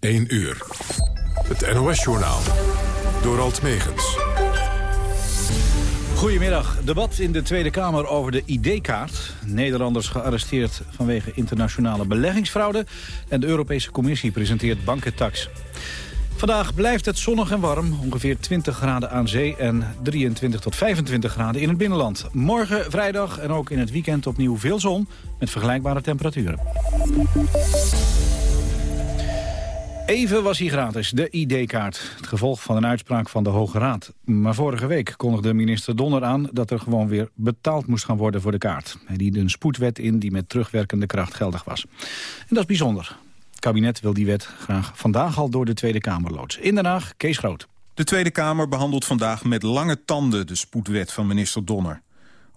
1 uur. Het NOS-journaal. Door Alt Megens. Goedemiddag. Debat in de Tweede Kamer over de ID-kaart. Nederlanders gearresteerd vanwege internationale beleggingsfraude. En de Europese Commissie presenteert bankentax. Vandaag blijft het zonnig en warm. Ongeveer 20 graden aan zee en 23 tot 25 graden in het binnenland. Morgen, vrijdag en ook in het weekend opnieuw veel zon... met vergelijkbare temperaturen. Even was hij gratis, de ID-kaart. Het gevolg van een uitspraak van de Hoge Raad. Maar vorige week kondigde minister Donner aan... dat er gewoon weer betaald moest gaan worden voor de kaart. Hij diende een spoedwet in die met terugwerkende kracht geldig was. En dat is bijzonder. Het kabinet wil die wet graag vandaag al door de Tweede Kamer loodsen. In Den Haag, Kees Groot. De Tweede Kamer behandelt vandaag met lange tanden de spoedwet van minister Donner.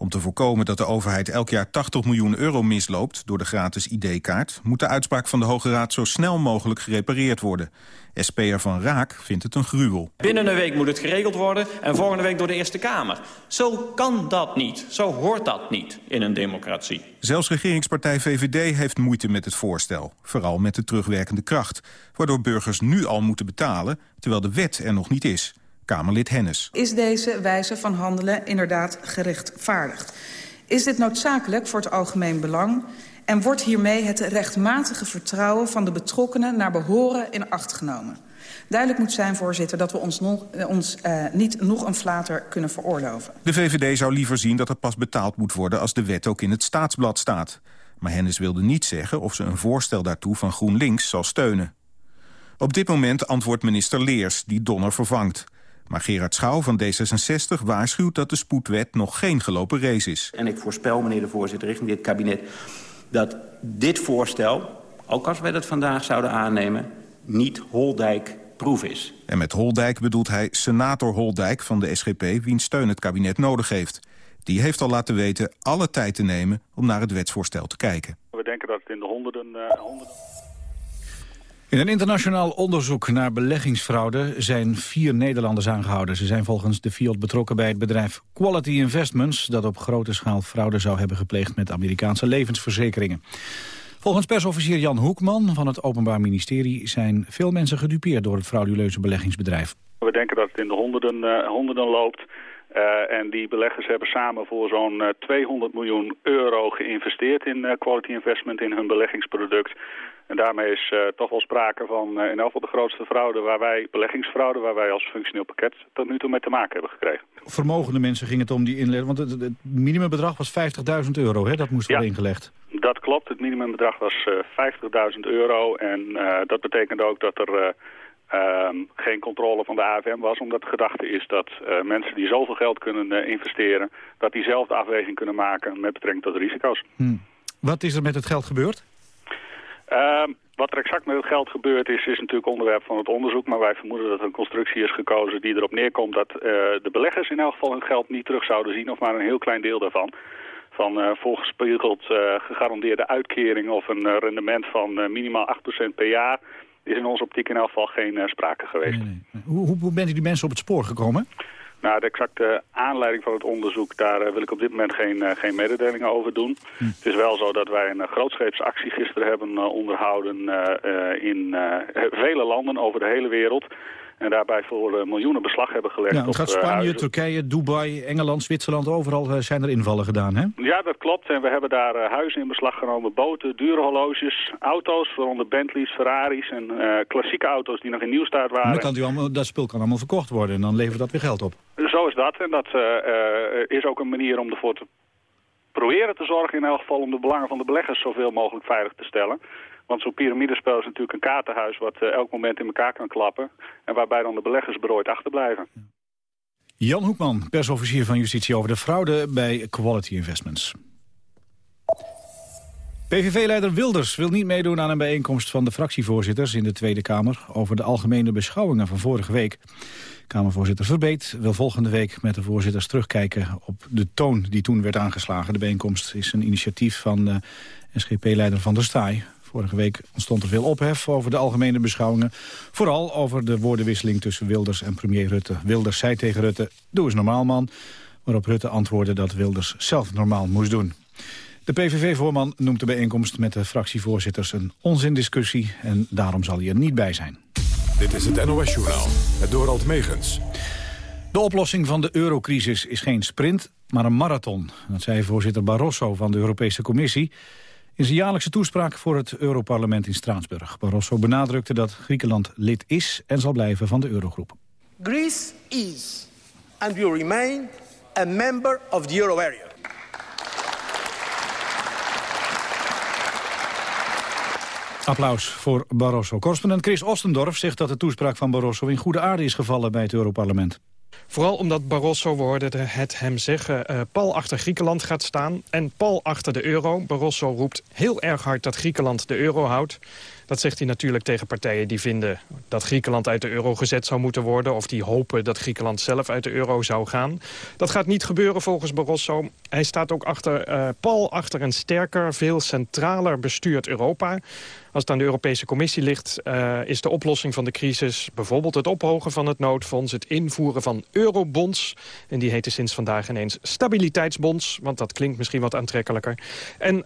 Om te voorkomen dat de overheid elk jaar 80 miljoen euro misloopt... door de gratis ID-kaart... moet de uitspraak van de Hoge Raad zo snel mogelijk gerepareerd worden. SP'er Van Raak vindt het een gruwel. Binnen een week moet het geregeld worden en volgende week door de Eerste Kamer. Zo kan dat niet. Zo hoort dat niet in een democratie. Zelfs regeringspartij VVD heeft moeite met het voorstel. Vooral met de terugwerkende kracht. Waardoor burgers nu al moeten betalen, terwijl de wet er nog niet is. Kamerlid Hennis. Is deze wijze van handelen inderdaad gerechtvaardigd? Is dit noodzakelijk voor het algemeen belang? En wordt hiermee het rechtmatige vertrouwen van de betrokkenen naar behoren in acht genomen? Duidelijk moet zijn, voorzitter, dat we ons, nog, ons uh, niet nog een flater kunnen veroorloven. De VVD zou liever zien dat er pas betaald moet worden als de wet ook in het staatsblad staat. Maar Hennis wilde niet zeggen of ze een voorstel daartoe van GroenLinks zal steunen. Op dit moment antwoordt minister Leers, die Donner vervangt. Maar Gerard Schouw van D66 waarschuwt dat de spoedwet nog geen gelopen race is. En ik voorspel, meneer de voorzitter, richting dit kabinet... dat dit voorstel, ook als wij dat vandaag zouden aannemen... niet Holdijk proef is. En met Holdijk bedoelt hij senator Holdijk van de SGP... wiens steun het kabinet nodig heeft. Die heeft al laten weten alle tijd te nemen om naar het wetsvoorstel te kijken. We denken dat het in de honderden... Uh, honderden... In een internationaal onderzoek naar beleggingsfraude zijn vier Nederlanders aangehouden. Ze zijn volgens de FIOD betrokken bij het bedrijf Quality Investments... dat op grote schaal fraude zou hebben gepleegd met Amerikaanse levensverzekeringen. Volgens persofficier Jan Hoekman van het Openbaar Ministerie... zijn veel mensen gedupeerd door het frauduleuze beleggingsbedrijf. We denken dat het in de honderden, uh, honderden loopt. Uh, en die beleggers hebben samen voor zo'n uh, 200 miljoen euro geïnvesteerd in uh, Quality Investment in hun beleggingsproduct. En daarmee is toch wel sprake van in elk geval de grootste fraude waar wij, beleggingsfraude, waar wij als functioneel pakket tot nu toe mee te maken hebben gekregen. Vermogende mensen ging het om die inleg, want het, het minimumbedrag was 50.000 euro, hè? dat moest worden ja, ingelegd. Dat klopt, het minimumbedrag was uh, 50.000 euro en dat betekende ook dat er Um, geen controle van de AFM was. Omdat de gedachte is dat uh, mensen die zoveel geld kunnen uh, investeren... dat die zelf de afweging kunnen maken met betrekking tot risico's. Hmm. Wat is er met het geld gebeurd? Uh, wat er exact met het geld gebeurd is, is natuurlijk onderwerp van het onderzoek. Maar wij vermoeden dat er een constructie is gekozen die erop neerkomt... dat uh, de beleggers in elk geval hun geld niet terug zouden zien... of maar een heel klein deel daarvan van uh, volgespiegeld uh, gegarandeerde uitkering of een rendement van minimaal 8% per jaar is in onze optiek in elk geval geen uh, sprake geweest. Nee, nee. Hoe, hoe bent u die mensen op het spoor gekomen? Nou, de exacte aanleiding van het onderzoek, daar uh, wil ik op dit moment geen, uh, geen mededelingen over doen. Hm. Het is wel zo dat wij een uh, grootscheepsactie gisteren hebben onderhouden in vele landen over de hele wereld. En daarbij voor uh, miljoenen beslag hebben gelegd. Ja, het gaat Spanje, uh, Turkije, Dubai, Engeland, Zwitserland, overal uh, zijn er invallen gedaan, hè? Ja, dat klopt. En we hebben daar huizen in beslag genomen, boten, dure horloges, auto's, waaronder Bentleys, Ferraris en klassieke auto's die nog in nieuwstaat waren. En kan allemaal, dat spul kan allemaal verkocht worden en dan levert dat weer geld op. Zo is dat. En dat is ook een manier om ervoor te proberen te zorgen in elk geval om de belangen van de beleggers zoveel mogelijk veilig te stellen. Want zo'n piramidespel is natuurlijk een kaartenhuis wat uh, elk moment in elkaar kan klappen. En waarbij dan de beleggers berooid achterblijven. Jan Hoekman, persofficier van Justitie over de fraude bij Quality Investments. PVV-leider Wilders wil niet meedoen aan een bijeenkomst van de fractievoorzitters in de Tweede Kamer over de algemene beschouwingen van vorige week. Kamervoorzitter Verbeet wil volgende week met de voorzitters terugkijken op de toon die toen werd aangeslagen. De bijeenkomst is een initiatief van uh, SGP-leider Van der Staaij. Vorige week ontstond er veel ophef over de algemene beschouwingen. Vooral over de woordenwisseling tussen Wilders en premier Rutte. Wilders zei tegen Rutte, doe eens normaal man. Waarop Rutte antwoordde dat Wilders zelf normaal moest doen. De PVV-voorman noemt de bijeenkomst met de fractievoorzitters een onzindiscussie en daarom zal hij er niet bij zijn. Dit is het NOS-journaal, het Dorald Megens. De oplossing van de eurocrisis is geen sprint, maar een marathon. Dat zei voorzitter Barroso van de Europese Commissie... in zijn jaarlijkse toespraak voor het Europarlement in Straatsburg. Barroso benadrukte dat Griekenland lid is en zal blijven van de eurogroep. Greece is and will remain a member of the euro area. Applaus voor Barroso. Correspondent Chris Ostendorf zegt dat de toespraak van Barroso in goede aarde is gevallen bij het Europarlement. Vooral omdat Barroso, we hoorden het hem zeggen, uh, pal achter Griekenland gaat staan. En pal achter de euro. Barroso roept heel erg hard dat Griekenland de euro houdt. Dat zegt hij natuurlijk tegen partijen die vinden dat Griekenland uit de euro gezet zou moeten worden... of die hopen dat Griekenland zelf uit de euro zou gaan. Dat gaat niet gebeuren volgens Barroso. Hij staat ook achter, uh, pal achter een sterker, veel centraler bestuurd Europa. Als het aan de Europese Commissie ligt, uh, is de oplossing van de crisis... bijvoorbeeld het ophogen van het noodfonds, het invoeren van eurobonds. En die heten sinds vandaag ineens stabiliteitsbonds, want dat klinkt misschien wat aantrekkelijker. En uh,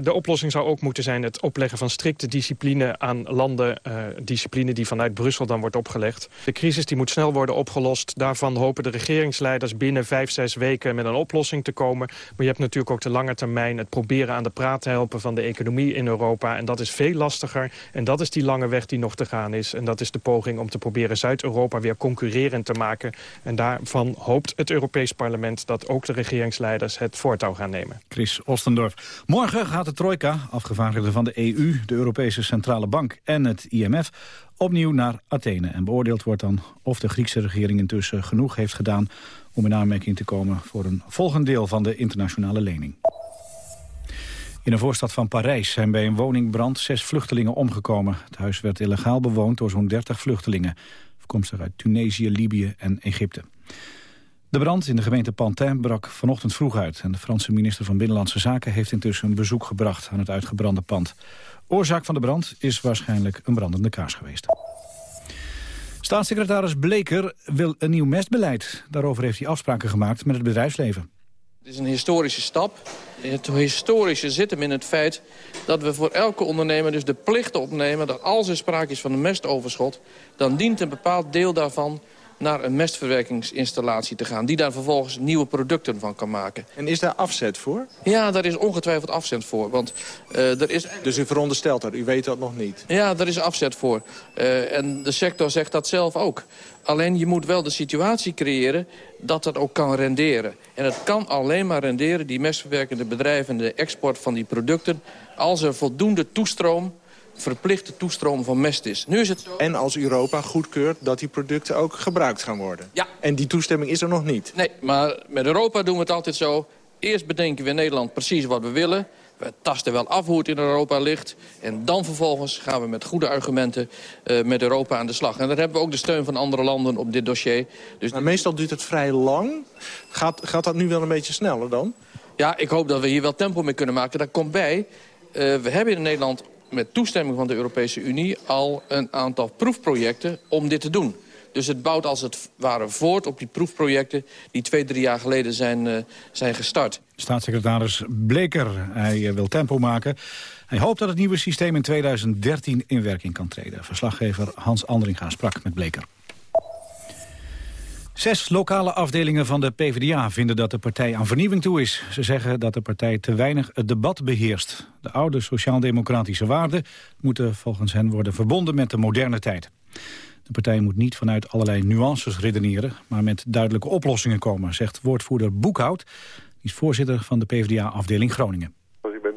de oplossing zou ook moeten zijn het opleggen van strikte discipline aan landen. Uh, discipline die vanuit Brussel dan wordt opgelegd. De crisis die moet snel worden opgelost. Daarvan hopen de regeringsleiders binnen vijf, zes weken met een oplossing te komen. Maar je hebt natuurlijk ook de lange termijn het proberen aan de praat helpen van de economie in Europa. En dat is veel lastiger. En dat is die lange weg die nog te gaan is. En dat is de poging om te proberen Zuid-Europa weer concurrerend te maken. En daarvan hoopt het Europees Parlement dat ook de regeringsleiders het voortouw gaan nemen. Chris Ostendorf. Morgen gaat de Trojka, afgevaardigde van de EU, de Europese Centrale Bank en het IMF, opnieuw naar Athene. En beoordeeld wordt dan of de Griekse regering intussen genoeg heeft gedaan om in aanmerking te komen voor een volgend deel van de internationale lening. In een voorstad van Parijs zijn bij een woningbrand zes vluchtelingen omgekomen. Het huis werd illegaal bewoond door zo'n 30 vluchtelingen. Afkomstig uit Tunesië, Libië en Egypte. De brand in de gemeente Pantin brak vanochtend vroeg uit. En de Franse minister van Binnenlandse Zaken heeft intussen een bezoek gebracht aan het uitgebrande pand. Oorzaak van de brand is waarschijnlijk een brandende kaars geweest. Staatssecretaris Bleker wil een nieuw mestbeleid. Daarover heeft hij afspraken gemaakt met het bedrijfsleven. Het is een historische stap. Het historische zit hem in het feit dat we voor elke ondernemer dus de plicht opnemen... dat als er sprake is van een mestoverschot... dan dient een bepaald deel daarvan naar een mestverwerkingsinstallatie te gaan... die daar vervolgens nieuwe producten van kan maken. En is daar afzet voor? Ja, daar is ongetwijfeld afzet voor. Want, uh, er is... Dus u veronderstelt dat, u weet dat nog niet? Ja, daar is afzet voor. Uh, en de sector zegt dat zelf ook. Alleen je moet wel de situatie creëren dat dat ook kan renderen. En het kan alleen maar renderen, die mestverwerkende bedrijven... de export van die producten, als er voldoende toestroom verplichte toestroom van mest is. Nu is het zo... En als Europa goedkeurt dat die producten ook gebruikt gaan worden. Ja. En die toestemming is er nog niet. Nee, maar met Europa doen we het altijd zo. Eerst bedenken we in Nederland precies wat we willen. We tasten wel af hoe het in Europa ligt. En dan vervolgens gaan we met goede argumenten uh, met Europa aan de slag. En daar hebben we ook de steun van andere landen op dit dossier. Dus... Maar meestal duurt het vrij lang. Gaat, gaat dat nu wel een beetje sneller dan? Ja, ik hoop dat we hier wel tempo mee kunnen maken. Daar komt bij, uh, we hebben in Nederland met toestemming van de Europese Unie al een aantal proefprojecten om dit te doen. Dus het bouwt als het ware voort op die proefprojecten... die twee, drie jaar geleden zijn, uh, zijn gestart. Staatssecretaris Bleker, hij uh, wil tempo maken. Hij hoopt dat het nieuwe systeem in 2013 in werking kan treden. Verslaggever Hans Andringa sprak met Bleker. Zes lokale afdelingen van de PvdA vinden dat de partij aan vernieuwing toe is. Ze zeggen dat de partij te weinig het debat beheerst. De oude sociaal-democratische waarden moeten volgens hen worden verbonden met de moderne tijd. De partij moet niet vanuit allerlei nuances redeneren, maar met duidelijke oplossingen komen, zegt woordvoerder Boekhout. Die is voorzitter van de PvdA-afdeling Groningen.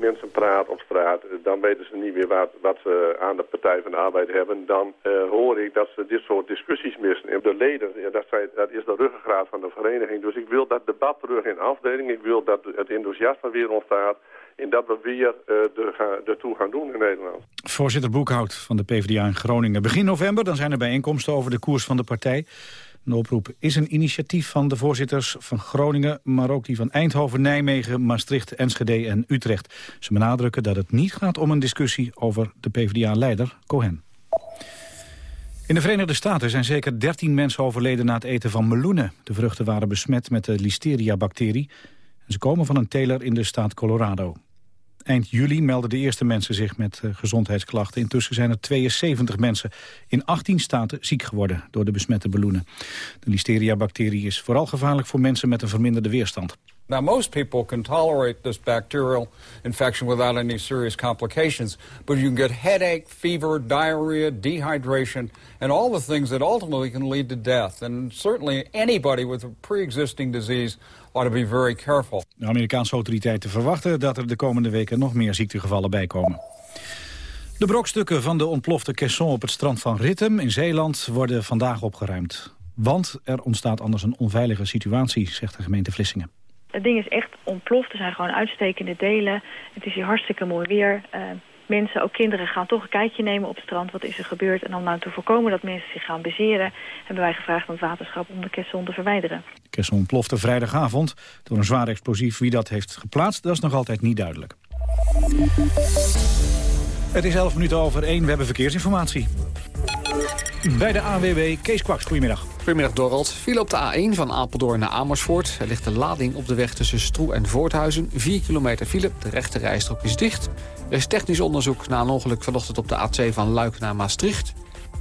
Mensen praat op straat, dan weten ze niet meer wat, wat ze aan de Partij van de Arbeid hebben. Dan uh, hoor ik dat ze dit soort discussies missen. En de leden, ja, dat, dat is de ruggengraat van de vereniging. Dus ik wil dat debat terug in afdeling. Ik wil dat het enthousiasme weer ontstaat. En dat we weer uh, ertoe gaan doen in Nederland. Voorzitter Boekhout van de PvdA in Groningen. Begin november dan zijn er bijeenkomsten over de koers van de partij. De oproep is een initiatief van de voorzitters van Groningen... maar ook die van Eindhoven, Nijmegen, Maastricht, Enschede en Utrecht. Ze benadrukken dat het niet gaat om een discussie over de PvdA-leider Cohen. In de Verenigde Staten zijn zeker 13 mensen overleden na het eten van meloenen. De vruchten waren besmet met de listeria-bacterie. Ze komen van een teler in de staat Colorado. Eind juli melden de eerste mensen zich met uh, gezondheidsklachten. Intussen zijn er 72 mensen in 18 staten ziek geworden door de besmette balloenen. De listeria-bacterie is vooral gevaarlijk voor mensen met een verminderde weerstand. Now, most people can tolerate this bacterial infection without any serious complications, but you can get headache, fever, diarrhea, dehydration, and all the things that ultimately can lead to death. And certainly anybody with a pre-existing disease ought to be very careful. De Amerikaanse autoriteiten verwachten dat er de komende weken nog meer ziektegevallen bijkomen. De brokstukken van de ontplofte caisson op het strand van Rittem in Zeeland worden vandaag opgeruimd. Want er ontstaat anders een onveilige situatie, zegt de gemeente Vlissingen. Het ding is echt ontploft. Er zijn gewoon uitstekende delen. Het is hier hartstikke mooi weer. Uh, mensen, ook kinderen, gaan toch een kijkje nemen op het strand. Wat is er gebeurd? En om nou te voorkomen dat mensen zich gaan bezeren... hebben wij gevraagd aan het waterschap om de caisson te verwijderen. De caisson ontplofte vrijdagavond door een zwaar explosief. Wie dat heeft geplaatst, dat is nog altijd niet duidelijk. Het is 11 minuten over 1. We hebben verkeersinformatie. Bij de AWW, Kees Kwaks, goedemiddag. Goedemiddag Dorald. Viel op de A1 van Apeldoorn naar Amersfoort. Er ligt een lading op de weg tussen Stroe en Voorthuizen. 4 kilometer file, de rechte rijstrook is dicht. Er is technisch onderzoek na een ongeluk vanochtend op de A2 van Luik naar Maastricht.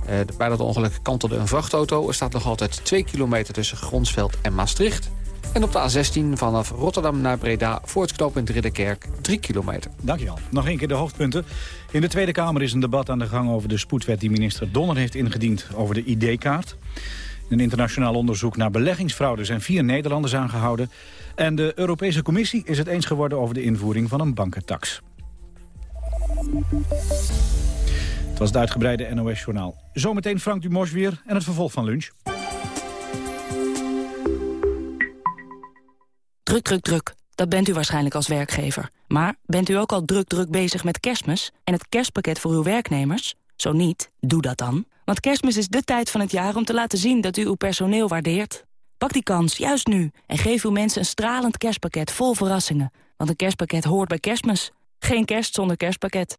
Eh, bij dat ongeluk kantelde een vrachtauto. Er staat nog altijd 2 kilometer tussen Gronsveld en Maastricht. En op de A16 vanaf Rotterdam naar Breda voor het knooppunt Ridderkerk 3 kilometer. Dankjewel. Nog één keer de hoofdpunten. In de Tweede Kamer is een debat aan de gang over de spoedwet die minister Donner heeft ingediend over de ID-kaart. Een internationaal onderzoek naar beleggingsfraude zijn vier Nederlanders aangehouden. En de Europese Commissie is het eens geworden over de invoering van een bankentax. Het was het uitgebreide NOS-journaal. Zometeen Frank Dumos weer en het vervolg van lunch. Druk, druk, druk. Dat bent u waarschijnlijk als werkgever. Maar bent u ook al druk, druk bezig met kerstmis en het kerstpakket voor uw werknemers? Zo niet, doe dat dan. Want kerstmis is de tijd van het jaar om te laten zien dat u uw personeel waardeert. Pak die kans, juist nu, en geef uw mensen een stralend kerstpakket vol verrassingen. Want een kerstpakket hoort bij kerstmis. Geen kerst zonder kerstpakket.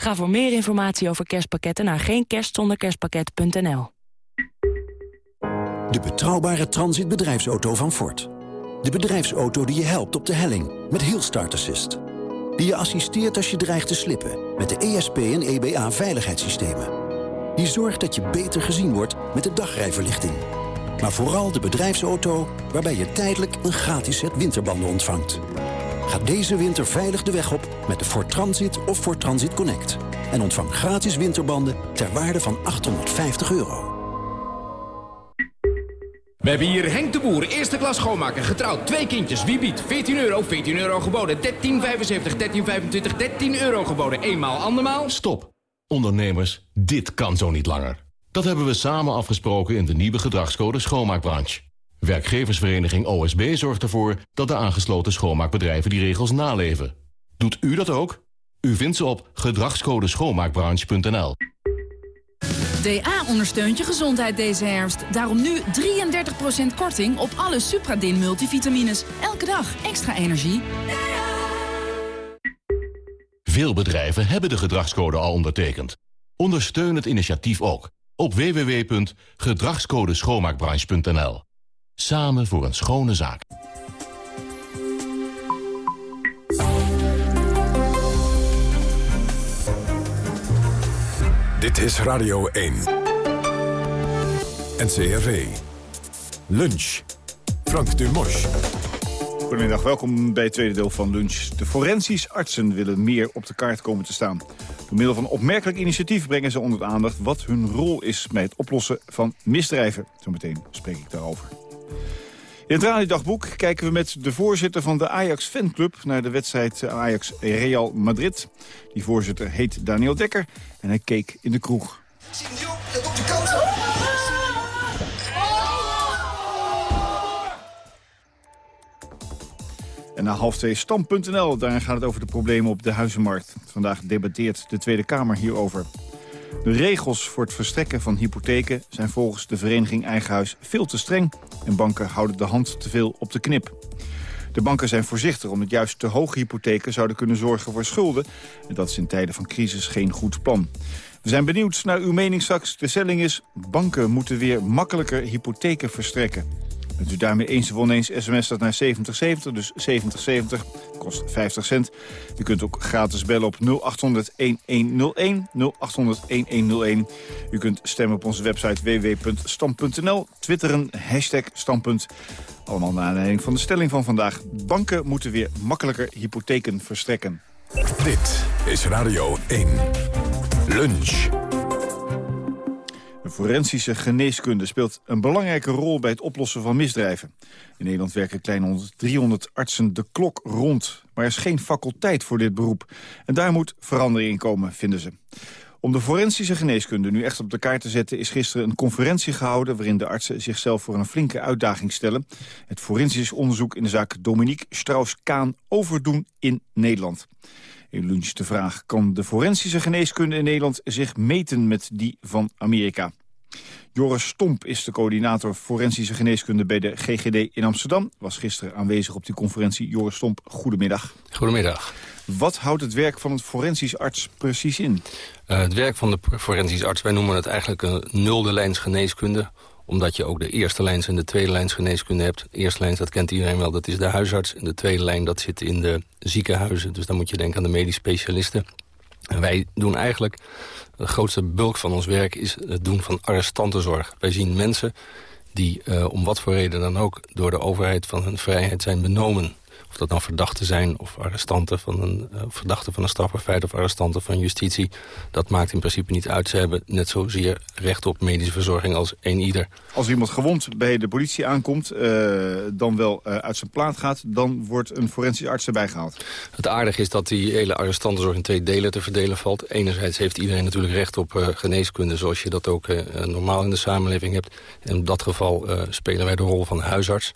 Ga voor meer informatie over kerstpakketten naar geenkerstzonderkerstpakket.nl. De betrouwbare transitbedrijfsauto van Ford. De bedrijfsauto die je helpt op de helling met heel start assist. Die je assisteert als je dreigt te slippen met de ESP en EBA veiligheidssystemen. Die zorgt dat je beter gezien wordt met de dagrijverlichting. Maar vooral de bedrijfsauto waarbij je tijdelijk een gratis set winterbanden ontvangt. Ga deze winter veilig de weg op met de Ford Transit of Ford Transit Connect. En ontvang gratis winterbanden ter waarde van 850 euro. We hebben hier Henk de Boer, eerste klas schoonmaker, getrouwd, twee kindjes. Wie biedt? 14 euro, 14 euro geboden, 13,75, 13,25, 13 euro geboden. Eenmaal, andermaal. Stop. Ondernemers, dit kan zo niet langer. Dat hebben we samen afgesproken in de nieuwe gedragscode schoonmaakbranche. Werkgeversvereniging OSB zorgt ervoor dat de aangesloten schoonmaakbedrijven die regels naleven. Doet u dat ook? U vindt ze op gedragscodeschoonmaakbranche.nl. DA ondersteunt je gezondheid deze herfst. Daarom nu 33% korting op alle Supradin multivitamines. Elke dag extra energie. Veel bedrijven hebben de gedragscode al ondertekend. Ondersteun het initiatief ook op www.gedragscodeschoonmaakbranche.nl. Samen voor een schone zaak. Dit is Radio 1. NCRV. Lunch. Frank Dumos. Goedemiddag, welkom bij het tweede deel van Lunch. De forensisch artsen willen meer op de kaart komen te staan. Door middel van een opmerkelijk initiatief brengen ze onder de aandacht... wat hun rol is bij het oplossen van misdrijven. Zometeen spreek ik daarover. In het radiodagboek kijken we met de voorzitter van de Ajax fanclub... naar de wedstrijd Ajax-Real Madrid. Die voorzitter heet Daniel Dekker en hij keek in de kroeg. En na half twee stam.nl, daarin gaat het over de problemen op de huizenmarkt. Vandaag debatteert de Tweede Kamer hierover. De regels voor het verstrekken van hypotheken zijn volgens de vereniging Eigen Huis veel te streng. En banken houden de hand te veel op de knip. De banken zijn voorzichtig omdat juist te hoge hypotheken zouden kunnen zorgen voor schulden. En dat is in tijden van crisis geen goed plan. We zijn benieuwd naar uw mening straks. De stelling is, banken moeten weer makkelijker hypotheken verstrekken. Bent u daarmee eens of oneens, sms dat naar 7070, dus 7070, kost 50 cent. U kunt ook gratis bellen op 0800-1101, 0800-1101. U kunt stemmen op onze website www.stam.nl, twitteren, hashtag standpunt. Allemaal naar aanleiding van de stelling van vandaag. Banken moeten weer makkelijker hypotheken verstrekken. Dit is Radio 1. Lunch. De forensische geneeskunde speelt een belangrijke rol bij het oplossen van misdrijven. In Nederland werken klein 300 artsen de klok rond. Maar er is geen faculteit voor dit beroep. En daar moet verandering in komen, vinden ze. Om de forensische geneeskunde nu echt op de kaart te zetten... is gisteren een conferentie gehouden... waarin de artsen zichzelf voor een flinke uitdaging stellen. Het forensisch onderzoek in de zaak Dominique Strauss-Kaan overdoen in Nederland. In lunch de vraag, kan de forensische geneeskunde in Nederland zich meten met die van Amerika? Joris Stomp is de coördinator forensische geneeskunde bij de GGD in Amsterdam. Was gisteren aanwezig op die conferentie. Joris Stomp, goedemiddag. Goedemiddag. Wat houdt het werk van het forensisch arts precies in? Uh, het werk van de forensisch arts, wij noemen het eigenlijk een nulde lijns geneeskunde omdat je ook de eerste lijns en de tweede lijns geneeskunde hebt. De eerste lijn, dat kent iedereen wel, dat is de huisarts. En de tweede lijn, dat zit in de ziekenhuizen. Dus dan moet je denken aan de medisch specialisten. En wij doen eigenlijk, de grootste bulk van ons werk is het doen van arrestantenzorg. Wij zien mensen die uh, om wat voor reden dan ook door de overheid van hun vrijheid zijn benomen. Of dat nou verdachten zijn of arrestanten van een, uh, verdachten van een strafbaar feit of arrestanten van justitie. Dat maakt in principe niet uit. Ze hebben net zozeer recht op medische verzorging als een ieder. Als iemand gewond bij de politie aankomt, uh, dan wel uh, uit zijn plaat gaat, dan wordt een forensisch arts erbij gehaald. Het aardige is dat die hele arrestantenzorg in twee delen te verdelen valt. Enerzijds heeft iedereen natuurlijk recht op geneeskunde, zoals je dat ook normaal in de samenleving hebt. In dat geval spelen wij de rol van huisarts.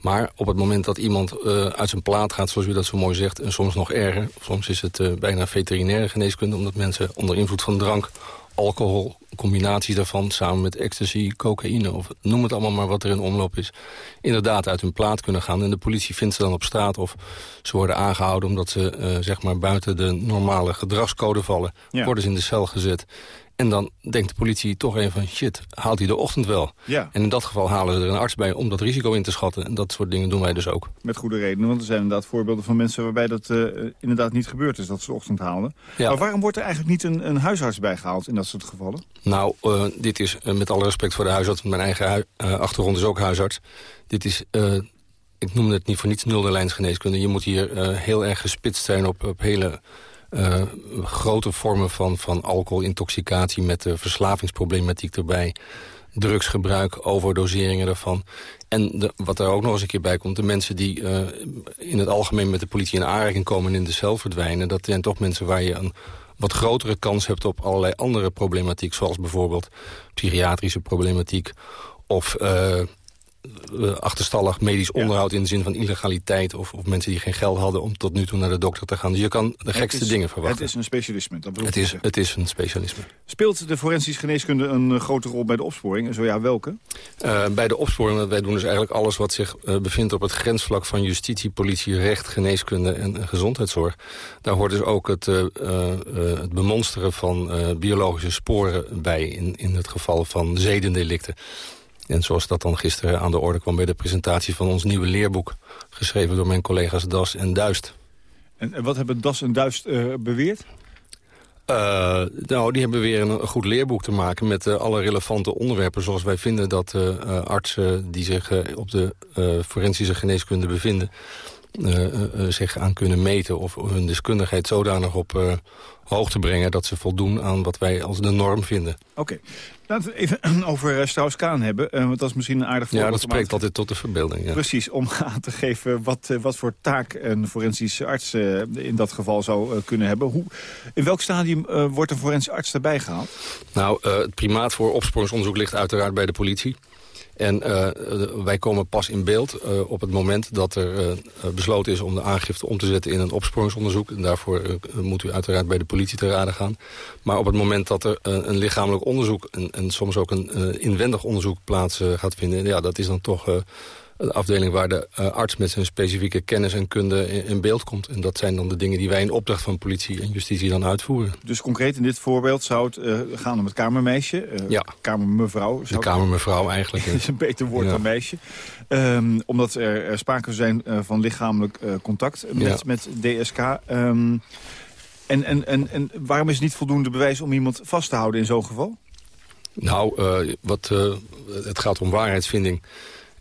Maar op het moment dat iemand uit zijn plaat gaat, zoals u dat zo mooi zegt... en soms nog erger, soms is het uh, bijna veterinaire geneeskunde... omdat mensen onder invloed van drank, alcohol, combinaties daarvan... samen met ecstasy, cocaïne of noem het allemaal maar wat er in omloop is... inderdaad uit hun plaat kunnen gaan. En de politie vindt ze dan op straat of ze worden aangehouden... omdat ze uh, zeg maar buiten de normale gedragscode vallen. Ja. Worden ze in de cel gezet. En dan denkt de politie toch even van shit, haalt hij de ochtend wel? Ja. En in dat geval halen ze er een arts bij om dat risico in te schatten. En dat soort dingen doen wij dus ook. Met goede reden, want er zijn inderdaad voorbeelden van mensen... waarbij dat uh, inderdaad niet gebeurd is, dat ze de ochtend haalden. Ja. Maar waarom wordt er eigenlijk niet een, een huisarts bijgehaald in dat soort gevallen? Nou, uh, dit is uh, met alle respect voor de huisarts... mijn eigen achtergrond is ook huisarts. Dit is ik noemde het niet voor niets nulde lijnsgeneeskunde. Je moet hier uh, heel erg gespitst zijn op, op hele uh, grote vormen van, van alcoholintoxicatie... met de verslavingsproblematiek erbij. Drugsgebruik, overdoseringen daarvan. En wat er ook nog eens een keer bij komt... de mensen die uh, in het algemeen met de politie in aanraking komen... en in de cel verdwijnen... dat zijn toch mensen waar je een wat grotere kans hebt op allerlei andere problematiek... zoals bijvoorbeeld psychiatrische problematiek of uh, achterstallig medisch onderhoud... in de zin van illegaliteit of, of, mensen die geen geld hadden... om tot nu toe naar de dokter te gaan. Dus je kan de gekste is, dingen verwachten. Het is een specialisme. Dat het, is, het is een specialisme. Speelt de forensisch geneeskunde een uh, grote rol bij de opsporing? En zo ja, welke? Uh, bij de opsporing, wij doen dus eigenlijk alles wat zich uh, bevindt... op het grensvlak van justitie, politie, recht, geneeskunde en gezondheidszorg. Daar hoort dus ook het, het bemonsteren van biologische sporen bij... In, in het geval van zedendelicten. En zoals dat dan gisteren aan de orde kwam bij de presentatie van ons nieuwe leerboek... geschreven door mijn collega's Das en Duist. En, en wat hebben Das en Duist uh, beweerd? Uh, nou, die hebben weer een, een, goed leerboek te maken met uh, alle relevante onderwerpen. Zoals wij vinden dat artsen die zich op de forensische geneeskunde bevinden... zich aan kunnen meten of hun deskundigheid zodanig op hoogte brengen... dat ze voldoen aan wat wij als de norm vinden. Oké. Okay. Laten we even over uh, Strauss-Kaan hebben. Uh, want dat is misschien een aardig voorbeeld. Ja, dat spreekt altijd tot de verbeelding. Ja. Precies, om aan te geven wat, uh, wat voor taak een forensische arts in dat geval zou kunnen hebben. Hoe, in welk stadium wordt een forensische arts erbij gehaald? Nou, het primaat voor opsporingsonderzoek ligt uiteraard bij de politie. En uh, wij komen pas in beeld uh, op het moment dat er uh, besloten is om de aangifte om te zetten in een opsporingsonderzoek. En daarvoor moet u uiteraard bij de politie te raden gaan. Maar op het moment dat er een lichamelijk onderzoek en, en, soms ook een inwendig onderzoek plaats gaat vinden, ja, dat is dan toch een afdeling waar de uh, arts met zijn specifieke kennis en kunde in, in, beeld komt. En dat zijn dan de dingen die wij in opdracht van politie en justitie dan uitvoeren. Dus concreet in dit voorbeeld zou het uh, gaan om het kamermeisje? Uh, ja. Kamermevrouw? De kamermevrouw eigenlijk. Dat is een beter woord ja. dan meisje. Um, omdat er, er sprake zijn van lichamelijk contact met, ja. met DSK. Um, en, en, en, en waarom is het niet voldoende bewijs om iemand vast te houden in zo'n geval? Nou, wat, het gaat om waarheidsvinding.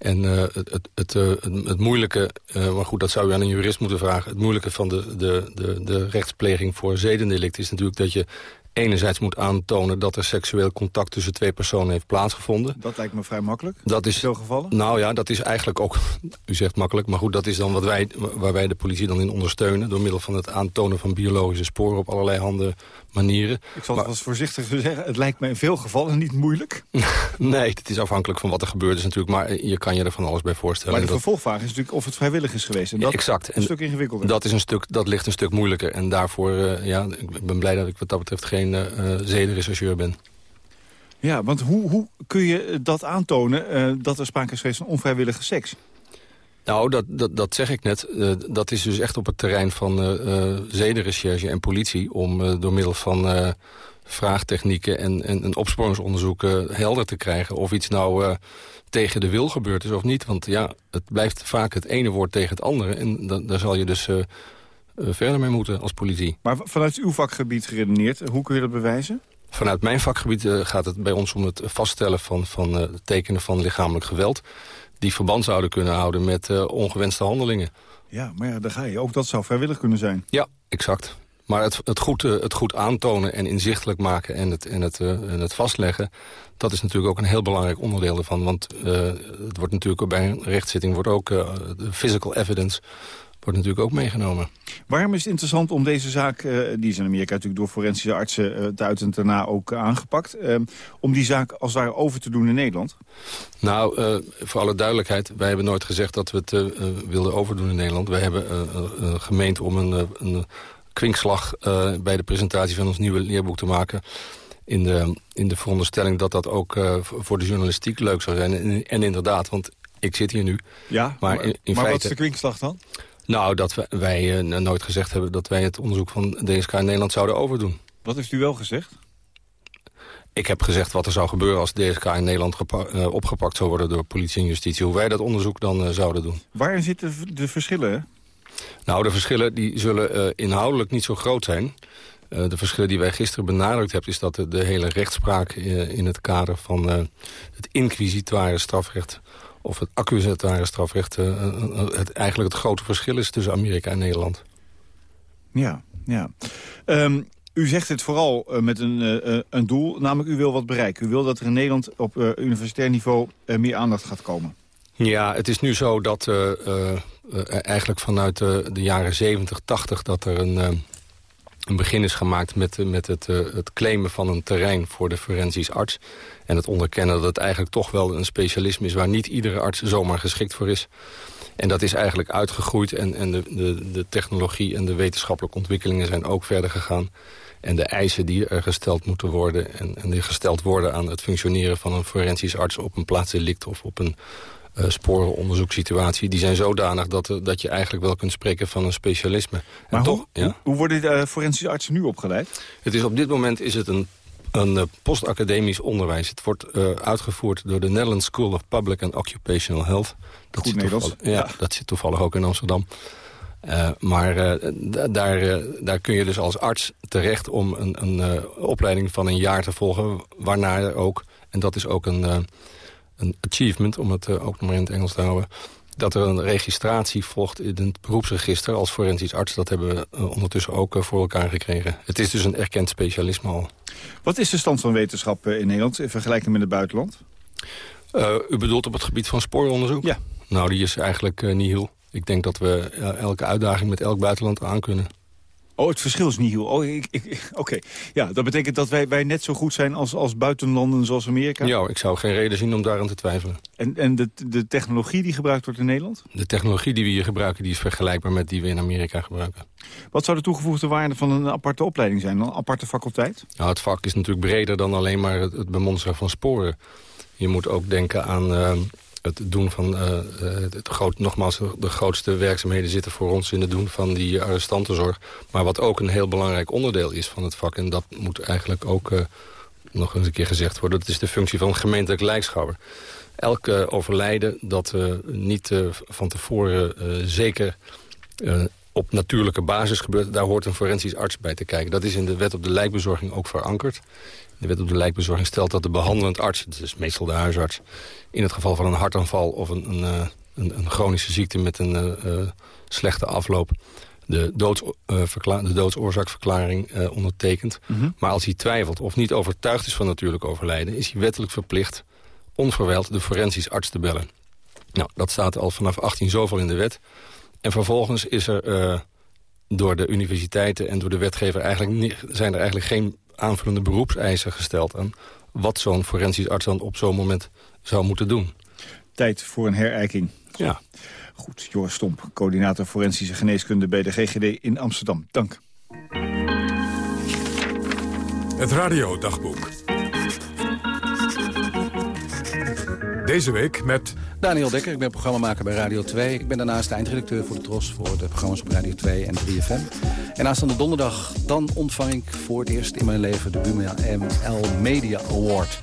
En uh, het, het, het, het, moeilijke, uh, maar goed, dat zou je aan een jurist moeten vragen... het moeilijke van de, de, de, de rechtspleging voor zedendelict is natuurlijk dat je enerzijds moet aantonen dat er seksueel contact tussen twee personen heeft plaatsgevonden. Dat lijkt me vrij makkelijk. Dat is veel gevallen. Nou ja, dat is eigenlijk ook, u zegt makkelijk, maar goed, dat is dan wat wij, waar wij de politie dan in ondersteunen door middel van het aantonen van biologische sporen op allerlei handen manieren. Ik zal het als voorzichtig zeggen, het lijkt me in veel gevallen niet moeilijk. nee, het is afhankelijk van wat er gebeurd is natuurlijk, maar je kan je er van alles bij voorstellen. Maar de vervolgvraag is natuurlijk of het vrijwillig is geweest. En dat ja, exact. is een stuk ingewikkelder. Dat, is een stuk, dat ligt een stuk moeilijker en daarvoor, uh, ja, ik ben blij dat ik wat dat betreft geen uh, zedenrechercheur ben. Ja, want hoe, hoe kun je dat aantonen uh, dat er sprake is geweest van onvrijwillige seks? Nou, dat, dat, dat zeg ik net. Uh, dat is dus echt op het terrein van uh, zedenrecherche en politie... om door middel van vraagtechnieken en, en, en opsporingsonderzoeken helder te krijgen... of iets nou tegen de wil gebeurd is of niet. Want ja, het blijft vaak het ene woord tegen het andere. En da daar zal je dus verder mee moeten als politie. Maar vanuit uw vakgebied geredeneerd, hoe kun je dat bewijzen? Vanuit mijn vakgebied gaat het bij ons om het vaststellen van, van het tekenen van lichamelijk geweld die verband zouden kunnen houden met ongewenste handelingen. Ja, maar ja, daar ga je. Ook dat zou vrijwillig kunnen zijn. Ja, exact. Maar het, het, goed, het goed aantonen en inzichtelijk maken en het, en, het, en het vastleggen... dat is natuurlijk ook een heel belangrijk onderdeel ervan. Want het wordt natuurlijk bij een rechtszitting wordt ook de physical evidence wordt natuurlijk ook meegenomen. Waarom is het interessant om deze zaak, uh, die is in Amerika natuurlijk door forensische artsen uh, daarna ook uh, aangepakt, om die zaak als daar over te doen in Nederland? Nou, voor alle duidelijkheid, wij hebben nooit gezegd dat we het wilden overdoen in Nederland. Wij hebben gemeend om een, een kwinkslag bij de presentatie van ons nieuwe leerboek te maken in de, in de veronderstelling dat dat ook voor de journalistiek leuk zou zijn. En, en, inderdaad, want ik zit hier nu. Ja, maar, in, in maar feite, wat is de kwinkslag dan? Nou, dat wij, wij uh, nooit gezegd hebben dat wij het onderzoek van DSK in Nederland zouden overdoen. Wat heeft u wel gezegd? Ik heb gezegd wat er zou gebeuren als DSK in Nederland uh, opgepakt zou worden door politie en justitie. Hoe wij dat onderzoek dan uh, zouden doen. Waarin zitten de verschillen? Nou, de verschillen die zullen inhoudelijk niet zo groot zijn. de verschillen die wij gisteren benadrukt hebben... is dat de, de hele rechtspraak in het kader van het inquisitoire strafrecht of het accusatoire strafrecht uh, het, eigenlijk het grote verschil is tussen Amerika en Nederland. Ja, ja. Um, u zegt het vooral uh, met een, uh, een doel, namelijk u wil wat bereiken. U wil dat er in Nederland op universitair niveau meer aandacht gaat komen. Ja, het is nu zo dat eigenlijk vanuit de jaren 70, 80... dat er een, een begin is gemaakt met, met het, het claimen van een terrein voor de forensisch arts. En het onderkennen dat het eigenlijk toch wel een specialisme is... waar niet iedere arts zomaar geschikt voor is. En dat is eigenlijk uitgegroeid en, en de, de, de technologie en de wetenschappelijke ontwikkelingen zijn ook verder gegaan. En de eisen die er gesteld moeten worden en, en die gesteld worden aan het functioneren van een forensisch arts op een plaatsdelict of op een uh, sporenonderzoekssituatie... die zijn zodanig dat, dat je eigenlijk wel kunt spreken van een specialisme. Maar en hoe, toch, ja? hoe, worden de uh, forensische artsen nu opgeleid? Het is op dit moment is het een een postacademisch onderwijs. Het wordt uh, uitgevoerd door de Netherlands School of Public and Occupational Health. Dat Goed Nederlands. Ja, ja, dat zit toevallig ook in Amsterdam. Uh, maar daar, daar kun je dus als arts terecht om een, een opleiding van een jaar te volgen. Waarna er ook, en dat is ook een, een achievement, om het ook nog maar in het Engels te houden dat er een registratie volgt in het beroepsregister als forensisch arts. Dat hebben we eh, ondertussen ook eh, voor elkaar gekregen. Het is dus een erkend specialisme al. Wat is de stand van wetenschap eh, in Nederland in vergelijking met het buitenland? Uh, u bedoelt op het gebied van spooronderzoek? Ja. Nou, die is eigenlijk niet heel. Ik denk dat we elke uitdaging met elk buitenland aankunnen. Oh, het verschil is niet heel... Oh, ik, ik, Oké, ja, dat betekent dat wij, wij net zo goed zijn als, als buitenlanden zoals Amerika? Ja, ik zou geen reden zien om daaraan te twijfelen. En, en de, de technologie die gebruikt wordt in Nederland? De technologie die we hier gebruiken, die is vergelijkbaar met die we in Amerika gebruiken. Wat zou de toegevoegde waarde van een aparte opleiding zijn? Een aparte faculteit? Nou, het vak is natuurlijk breder dan alleen maar het, het bemonsteren van sporen. Je moet ook denken aan uh, het doen van... Uh, het nogmaals, de grootste werkzaamheden zitten voor ons in het doen van die arrestantenzorg. Maar wat ook een heel belangrijk onderdeel is van het vak... en dat moet eigenlijk ook uh, nog eens een keer gezegd worden... dat is de functie van gemeentelijk lijkschouwer. Elk overlijden dat niet van tevoren zeker op natuurlijke basis gebeurt... daar hoort een forensisch arts bij te kijken. Dat is in de wet op de lijkbezorging ook verankerd. De wet op de lijkbezorging stelt dat de behandelend arts... dat is meestal de huisarts... in het geval van een hartaanval of een, een, een, een chronische ziekte... met een uh, slechte afloop de, doods, uh, de doodsoorzaakverklaring uh, ondertekent. Mm -hmm. Maar als hij twijfelt of niet overtuigd is van natuurlijk overlijden... is hij wettelijk verplicht onverwijld de forensisch arts te bellen. Nou, dat staat al vanaf 18 zoveel in de wet... En vervolgens is er door de universiteiten en door de wetgever... Eigenlijk niet, zijn er eigenlijk geen aanvullende beroepseisen gesteld... aan wat zo'n forensisch arts dan op zo'n moment zou moeten doen. Tijd voor een herijking. Ja. Goed, Joris Stomp, coördinator forensische geneeskunde... bij de GGD in Amsterdam. Dank. Het radiodagboek. Deze week met... Daniel Dekker, ik ben programmamaker bij Radio 2. Ik ben daarnaast eindredacteur voor de TROS voor de programma's op Radio 2 en 3FM. En aanstaande donderdag dan ontvang ik voor het eerst in mijn leven de BUML Media Award.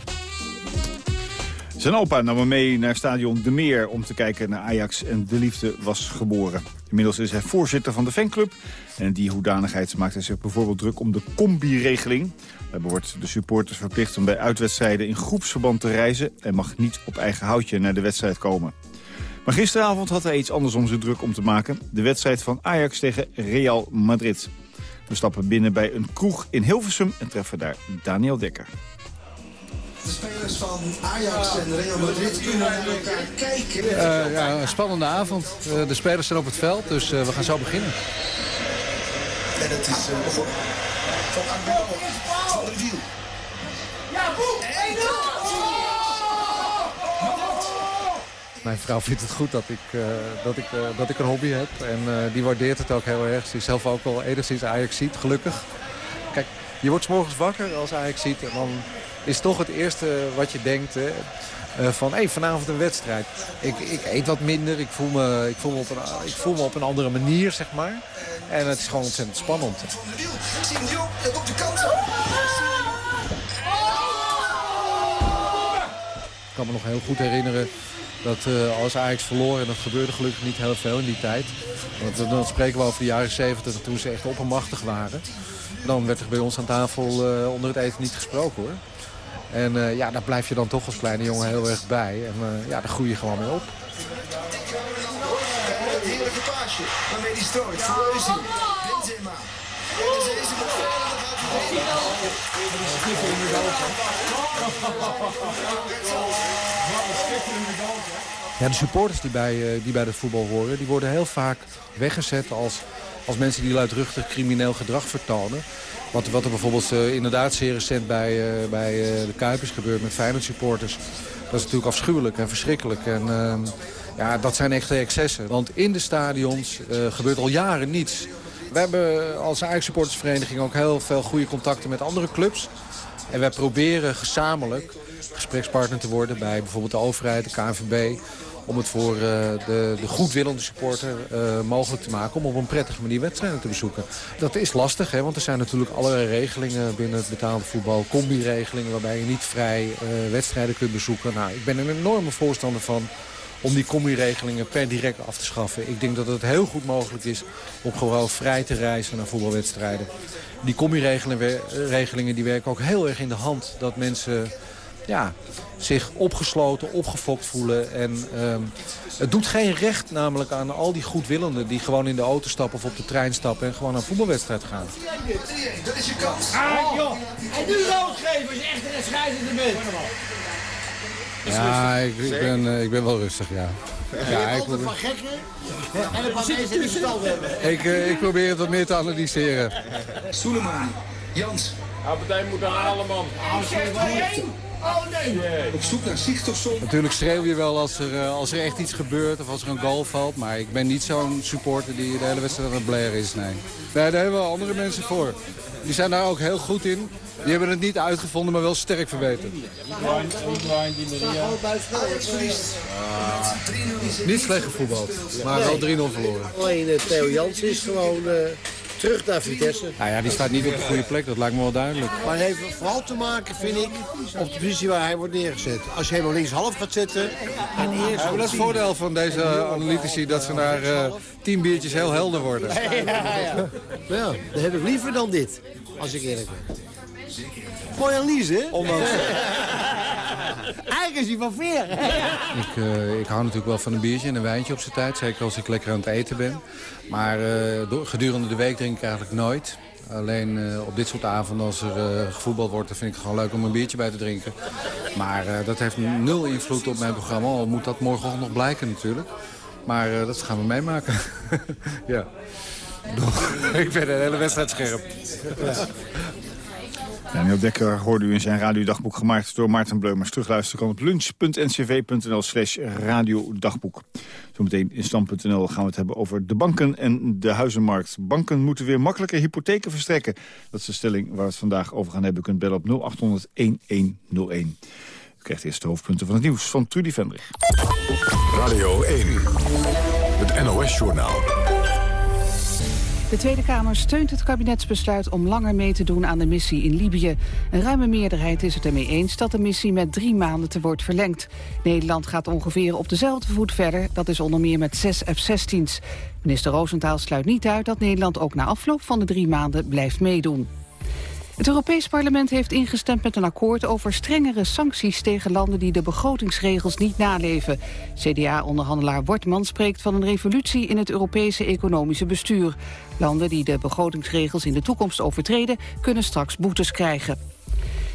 Zijn opa nam me mee naar stadion De Meer om te kijken naar Ajax en de liefde was geboren. Inmiddels is hij voorzitter van de fanclub. En die hoedanigheid maakt hij zich bijvoorbeeld druk om de combi-regeling. Daarbij wordt de supporters verplicht om bij uitwedstrijden in groepsverband te reizen... en mag niet op eigen houtje naar de wedstrijd komen. Maar gisteravond had hij iets anders om zijn druk om te maken. De wedstrijd van Ajax tegen Real Madrid. We stappen binnen bij een kroeg in Hilversum en treffen daar Daniel Dekker. De spelers van Ajax en Real Madrid kunnen naar elkaar kijken. Uh, ja, een spannende avond. Uh, de spelers zijn op het veld, dus uh, we gaan zo beginnen. En het is voor, van Aguero van de wiel. Ja, boe! Mijn vrouw vindt het goed dat ik, uh, dat ik, uh, dat ik een hobby heb. En uh, die waardeert het ook heel erg. Ze is zelf ook al enigszins Ajax ziet, gelukkig. Kijk, je wordt 's morgens wakker als Ajax ziet. En dan is toch het eerste wat je denkt... Hè, van hey, vanavond een wedstrijd. Ik, ik eet wat minder, ik voel, me, ik, voel me op een, ik voel me op een andere manier, zeg maar. En het is gewoon ontzettend spannend. Ik kan me nog heel goed herinneren dat uh, als Ajax verloor, en dat gebeurde gelukkig niet heel veel in die tijd. Want dan spreken we over de jaren 70, toen ze echt oppermachtig waren. Dan werd er bij ons aan tafel uh, onder het eten niet gesproken hoor. En ja, daar blijf je dan toch als kleine jongen heel erg bij. En ja, daar groei je gewoon mee op. Heerlijke paasje, waarmee die strooit. Voor Ja, de supporters die bij, uh, die bij het voetbal horen... die worden heel vaak weggezet als, als mensen die luidruchtig crimineel gedrag vertonen. Wat, wat er bijvoorbeeld uh, inderdaad zeer recent bij, uh, bij de Kuipers gebeurt met Feyenoord supporters. Dat is natuurlijk afschuwelijk en verschrikkelijk. En ehm, ja, dat zijn echte excessen. Want in de stadions gebeurt al jaren niets. We hebben als Ajax supportersvereniging ook heel veel goede contacten met andere clubs. En wij proberen gezamenlijk gesprekspartner te worden bij bijvoorbeeld de overheid, de KNVB om het voor uh, de, de goedwillende supporter uh, mogelijk te maken... om op een prettige manier wedstrijden te bezoeken. Dat is lastig, hè, want er zijn natuurlijk allerlei regelingen binnen het betaalde voetbal. Combi-regelingen waarbij je niet vrij uh, wedstrijden kunt bezoeken. Nou, ik ben een enorme voorstander van om die combi-regelingen per direct af te schaffen. Ik denk dat het heel goed mogelijk is om gewoon vrij te reizen naar voetbalwedstrijden. Die combi-regelingen die werken ook heel erg in de hand dat mensen ja, zich opgesloten, opgefokt voelen. En um, het doet geen recht namelijk aan al die goedwillenden... die gewoon in de auto stappen of op de trein stappen... en gewoon naar een voetbalwedstrijd gaan. Dat is je kans. En nu rood geven als je echt een scheidsrechter bent. Ja, ik, ik, ben, uh, ik ben wel rustig, ja. Ja, ik probeer, van gekken en een paar mensen die verstand hebben. ik, eh, ik probeer het wat meer te analyseren. Soeleman, Jans. Partij moet halen, man. Oh nee! Op zoek naar Sigtorsson. Natuurlijk schreeuw je wel als er, eh, als er echt iets gebeurt of als er een goal valt. Maar ik ben niet zo'n supporter die de hele wedstrijd aan het blaren is, nee. Nee, daar hebben we andere mensen voor. Die zijn daar ook heel goed in. Die hebben het niet uitgevonden, maar wel sterk verbeterd. Niet slecht gevoetbald, maar wel 3-0 verloren. Alleen eh, Theo Jans is gewoon eh, terug naar Vitesse. Nou ja, die staat niet op de goede plek, dat lijkt me wel duidelijk. Maar het heeft vooral te maken, vind ik, op de positie waar hij wordt neergezet. Als je hem op linkshalf gaat zetten en eerst... Ja, dat is het voordeel van deze analytici, dat ze na eh, tien biertjes heel helder worden. Ja, ja, ja. Ja, dat heb ik liever dan dit, als ik eerlijk ben. Mooi analyse, hè? Ondanks... Eigenlijk is hij van veer. Ik, eh, ik hou natuurlijk wel van een biertje en een wijntje op zijn tijd. Zeker als ik lekker aan het eten ben. Maar eh, door- gedurende de week drink ik eigenlijk nooit. Alleen eh, op dit soort avonden als er eh, gevoetbald wordt... dan vind ik het gewoon leuk om een biertje bij te drinken. Maar eh, dat heeft nul invloed op mijn programma. Al moet dat morgenochtend nog blijken natuurlijk. Maar eh, dat gaan we meemaken. ja. ik ben de hele wedstrijd scherp. Daniel Dekker hoorde u in zijn radiodagboek gemaakt door Maarten Bleumers. Terugluisteren kan op lunch.ncv.nl slash radiodagboek. Zometeen in stand.nl gaan we het hebben over de banken en de huizenmarkt. Banken moeten weer makkelijker hypotheken verstrekken. Dat is de stelling waar we het vandaag over gaan hebben. U kunt bellen op 0800-1101. U krijgt eerst de hoofdpunten van het nieuws van Trudy Vendrig. Radio 1, het NOS-journaal. De Tweede Kamer steunt het kabinetsbesluit om langer mee te doen aan de missie in Libië. Een ruime meerderheid is het ermee eens dat de missie met drie maanden te wordt verlengd. Nederland gaat ongeveer op dezelfde voet verder, dat is onder meer met zes F-16's. Minister Roosentaal sluit niet uit dat Nederland ook na afloop van de drie maanden blijft meedoen. Het Europees Parlement heeft ingestemd met een akkoord over strengere sancties tegen landen die de begrotingsregels niet naleven. CDA-onderhandelaar Wortman spreekt van een revolutie in het Europese economische bestuur. Landen die de begrotingsregels in de toekomst overtreden kunnen straks boetes krijgen.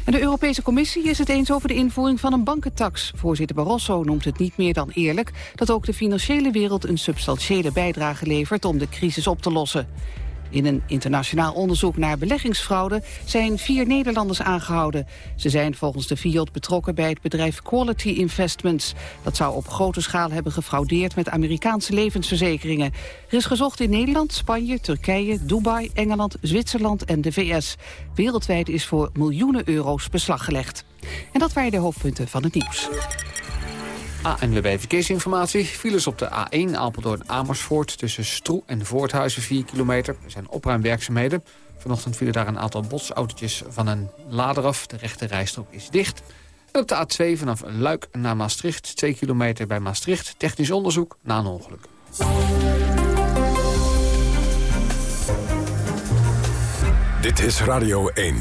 En de Europese Commissie is het eens over de invoering van een bankentax. Voorzitter Barroso noemt het niet meer dan eerlijk... dat ook de financiële wereld een substantiële bijdrage levert om de crisis op te lossen. In een internationaal onderzoek naar beleggingsfraude zijn vier Nederlanders aangehouden. Ze zijn volgens de FIOD betrokken bij het bedrijf Quality Investments. Dat zou op grote schaal hebben gefraudeerd met Amerikaanse levensverzekeringen. Er is gezocht in Nederland, Spanje, Turkije, Dubai, Engeland, Zwitserland en de VS. Wereldwijd is voor miljoenen euro's beslag gelegd. En dat waren de hoofdpunten van het nieuws. ANWB Verkeersinformatie. Files op de A1 Apeldoorn-Amersfoort tussen Stroe en Voorthuizen 4 kilometer. Er zijn opruimwerkzaamheden. Vanochtend vielen daar een aantal botsautootjes van een lader af. De rechte rijstrook is dicht. En op de A2 vanaf Luik naar Maastricht. 2 kilometer bij Maastricht. Technisch onderzoek na een ongeluk. Dit is Radio 1.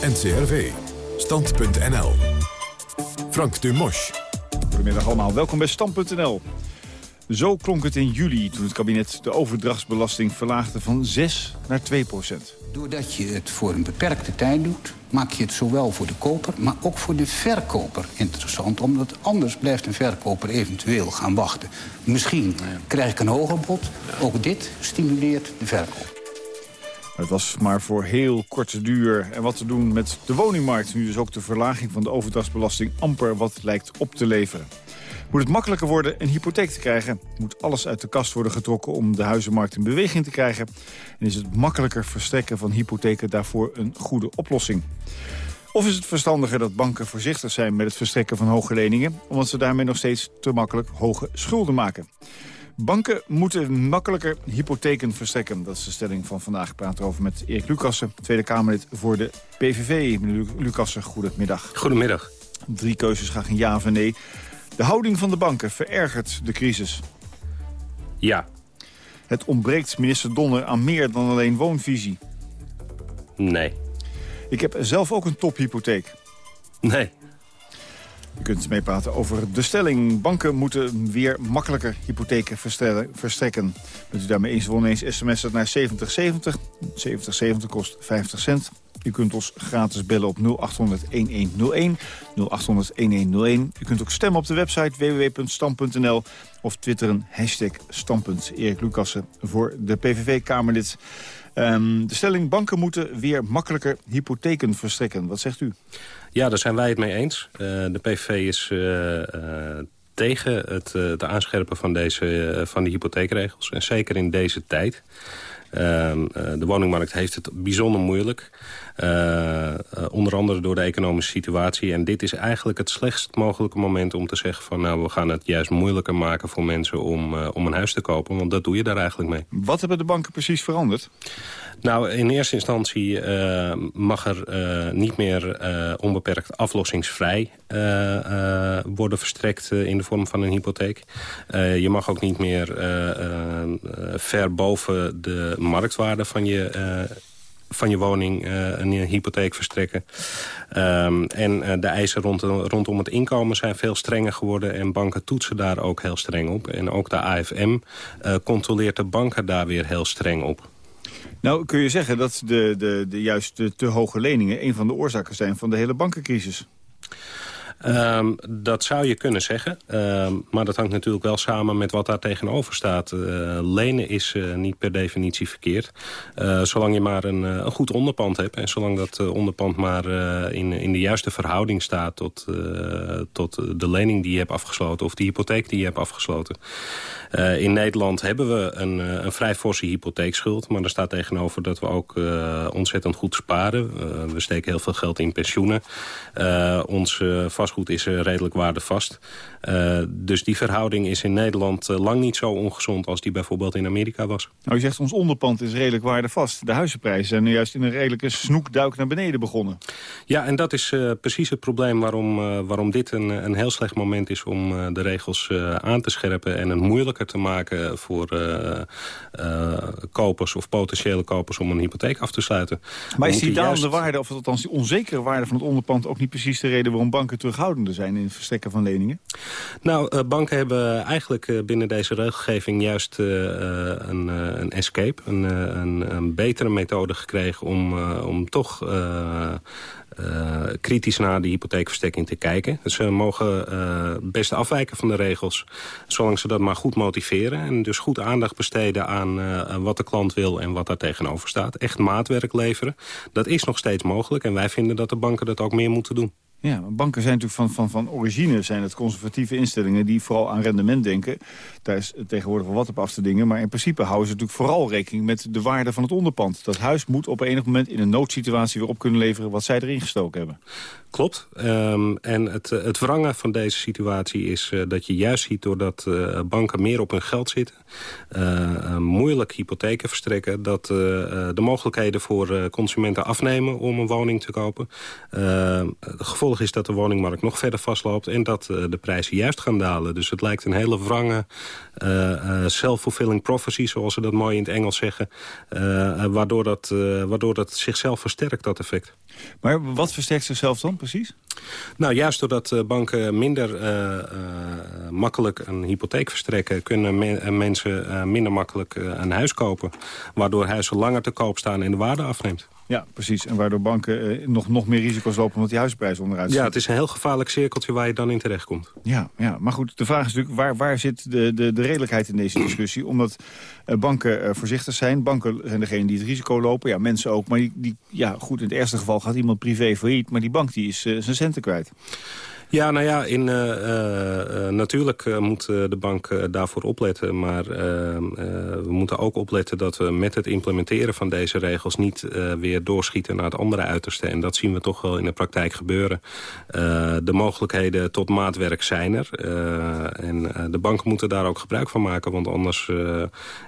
NCRV. Stand.nl. Frank Dumosch. Goedemiddag allemaal, welkom bij Stam.nl. Zo klonk het in juli toen het kabinet de overdrachtsbelasting verlaagde van 6 naar 2 procent. Doordat je het voor een beperkte tijd doet, maak je het zowel voor de koper, maar ook voor de verkoper interessant. Omdat anders blijft een verkoper eventueel gaan wachten. Misschien krijg ik een hoger bod. Ook dit stimuleert de verkoop. Het was maar voor heel korte duur. En wat te doen met de woningmarkt, nu dus ook de verlaging van de overdrachtsbelasting amper wat lijkt op te leveren. Moet het makkelijker worden een hypotheek te krijgen? Moet alles uit de kast worden getrokken om de huizenmarkt in beweging te krijgen? En is het makkelijker verstrekken van hypotheken daarvoor een goede oplossing? Of is het verstandiger dat banken voorzichtig zijn met het verstrekken van hoge leningen... omdat ze daarmee nog steeds te makkelijk hoge schulden maken? Banken moeten makkelijker hypotheken verstrekken. Dat is de stelling van vandaag. Ik praat erover met Erik Lucassen, Tweede Kamerlid voor de PVV. Meneer Lu- Lucassen, goedemiddag. Goedemiddag. Drie keuzes, graag een ja of een nee. De houding van de banken verergert de crisis. Ja. Het ontbreekt minister Donner aan meer dan alleen woonvisie. Nee. Ik heb zelf ook een tophypotheek. Nee. Je kunt meepraten over de stelling. Banken moeten weer makkelijker hypotheken verstrekken. Bent u daarmee eens of oneens sms'en naar 7070. 7070 kost 50 cent. U kunt ons gratis bellen op 0800-1101. 0800-1101. U kunt ook stemmen op de website www.stam.nl of twitteren hashtag standpunt. Erik Lucassen voor de PVV-Kamerlid. Um, de stelling banken moeten weer makkelijker hypotheken verstrekken. Wat zegt u? Ja, daar zijn wij het mee eens. Uh, de PVV is uh, uh, tegen het, het aanscherpen van, deze, van de hypotheekregels. En zeker in deze tijd. Ehm, de woningmarkt heeft het bijzonder moeilijk. Uh, onder andere door de economische situatie. En dit is eigenlijk het slechtst mogelijke moment om te zeggen van... nou, we gaan het juist moeilijker maken voor mensen om, uh, om een huis te kopen. Want dat doe je daar eigenlijk mee. Wat hebben de banken precies veranderd? Nou, in eerste instantie uh, mag er niet meer onbeperkt aflossingsvrij worden verstrekt in de vorm van een hypotheek. je mag ook niet meer ver boven de marktwaarde van je van je woning uh, een hypotheek verstrekken. Um, en uh, de eisen rond, rondom het inkomen zijn veel strenger geworden... en banken toetsen daar ook heel streng op. En ook de AFM controleert de banken daar weer heel streng op. Nou, kun je zeggen dat de, de, de, juist de te hoge leningen... een van de oorzaken zijn van de hele bankencrisis? Um, dat zou je kunnen zeggen. Um, maar dat hangt natuurlijk wel samen met wat daar tegenover staat. Uh, lenen is uh, niet per definitie verkeerd. Uh, zolang je maar een, een, goed onderpand hebt... en zolang dat onderpand maar in, in de juiste verhouding staat... Tot, tot de lening die je hebt afgesloten... of de hypotheek die je hebt afgesloten. in Nederland hebben we een, een vrij forse hypotheekschuld... maar er staat tegenover dat we ook ontzettend goed sparen. we steken heel veel geld in pensioenen. ons vastgoed is uh, redelijk waardevast. Uh, dus die verhouding is in Nederland uh, lang niet zo ongezond als die bijvoorbeeld in Amerika was. Nou, je zegt ons onderpand is redelijk waardevast. De huizenprijzen zijn nu juist in een redelijke snoekduik naar beneden begonnen. Ja, en dat is precies het probleem waarom, waarom dit een, een heel slecht moment is om de regels aan te scherpen en het moeilijker te maken voor kopers of potentiële kopers om een hypotheek af te sluiten. Maar is die dalende waarde, of althans die onzekere waarde van het onderpand ook niet precies de reden waarom banken terug terughoudender zijn in het verstrekken van leningen? Nou, uh, banken hebben eigenlijk uh, binnen deze regelgeving juist uh, een, een, escape. Een, een, een, betere methode gekregen om, om toch kritisch naar de hypotheekverstrekking te kijken. Ze mogen uh, best afwijken van de regels, zolang ze dat maar goed motiveren. En dus goed aandacht besteden aan wat de klant wil en wat daar tegenover staat. Echt maatwerk leveren. Dat is nog steeds mogelijk en wij vinden dat de banken dat ook meer moeten doen. Ja, banken zijn natuurlijk van, van, van origine zijn het conservatieve instellingen... die vooral aan rendement denken. Daar is tegenwoordig wel wat op af te dingen. Maar in principe houden ze natuurlijk vooral rekening met de waarde van het onderpand. Dat huis moet op enig moment in een noodsituatie weer op kunnen leveren... wat zij erin gestoken hebben. Klopt. Um, en het, het wrangen van deze situatie is uh, dat je juist ziet... doordat uh, banken meer op hun geld zitten... Uh, moeilijk hypotheken verstrekken... dat de mogelijkheden voor consumenten afnemen om een woning te kopen. het gevolg is dat de woningmarkt nog verder vastloopt... en dat de prijzen juist gaan dalen. Dus het lijkt een hele wrange self-fulfilling prophecy... zoals ze dat mooi in het Engels zeggen... waardoor, dat, waardoor dat zichzelf versterkt, dat effect. Maar wat versterkt zichzelf dan precies? Nou, juist doordat banken minder uh, uh, makkelijk een hypotheek verstrekken... kunnen me mensen minder makkelijk een huis kopen. Waardoor huizen langer te koop staan en de waarde afneemt. Ja, precies. En waardoor banken eh, nog, nog meer risico's lopen omdat die huisprijs onderuit zit. Ja, het is een heel gevaarlijk cirkeltje waar je dan in terecht komt. Ja, ja, maar goed, de vraag is natuurlijk waar, waar zit de, de, de redelijkheid in deze discussie? Omdat uh, banken uh, voorzichtig zijn. Banken zijn degene die het risico lopen. Ja, mensen ook. Maar die, die, ja, goed, in het eerste geval gaat iemand privé failliet. Maar die bank die is zijn centen kwijt. Ja, nou ja, in, uh, uh, natuurlijk moet de bank daarvoor opletten. Maar we moeten ook opletten dat we met het implementeren van deze regels... niet weer doorschieten naar het andere uiterste. En dat zien we toch wel in de praktijk gebeuren. de mogelijkheden tot maatwerk zijn er. en de banken moeten daar ook gebruik van maken. Want anders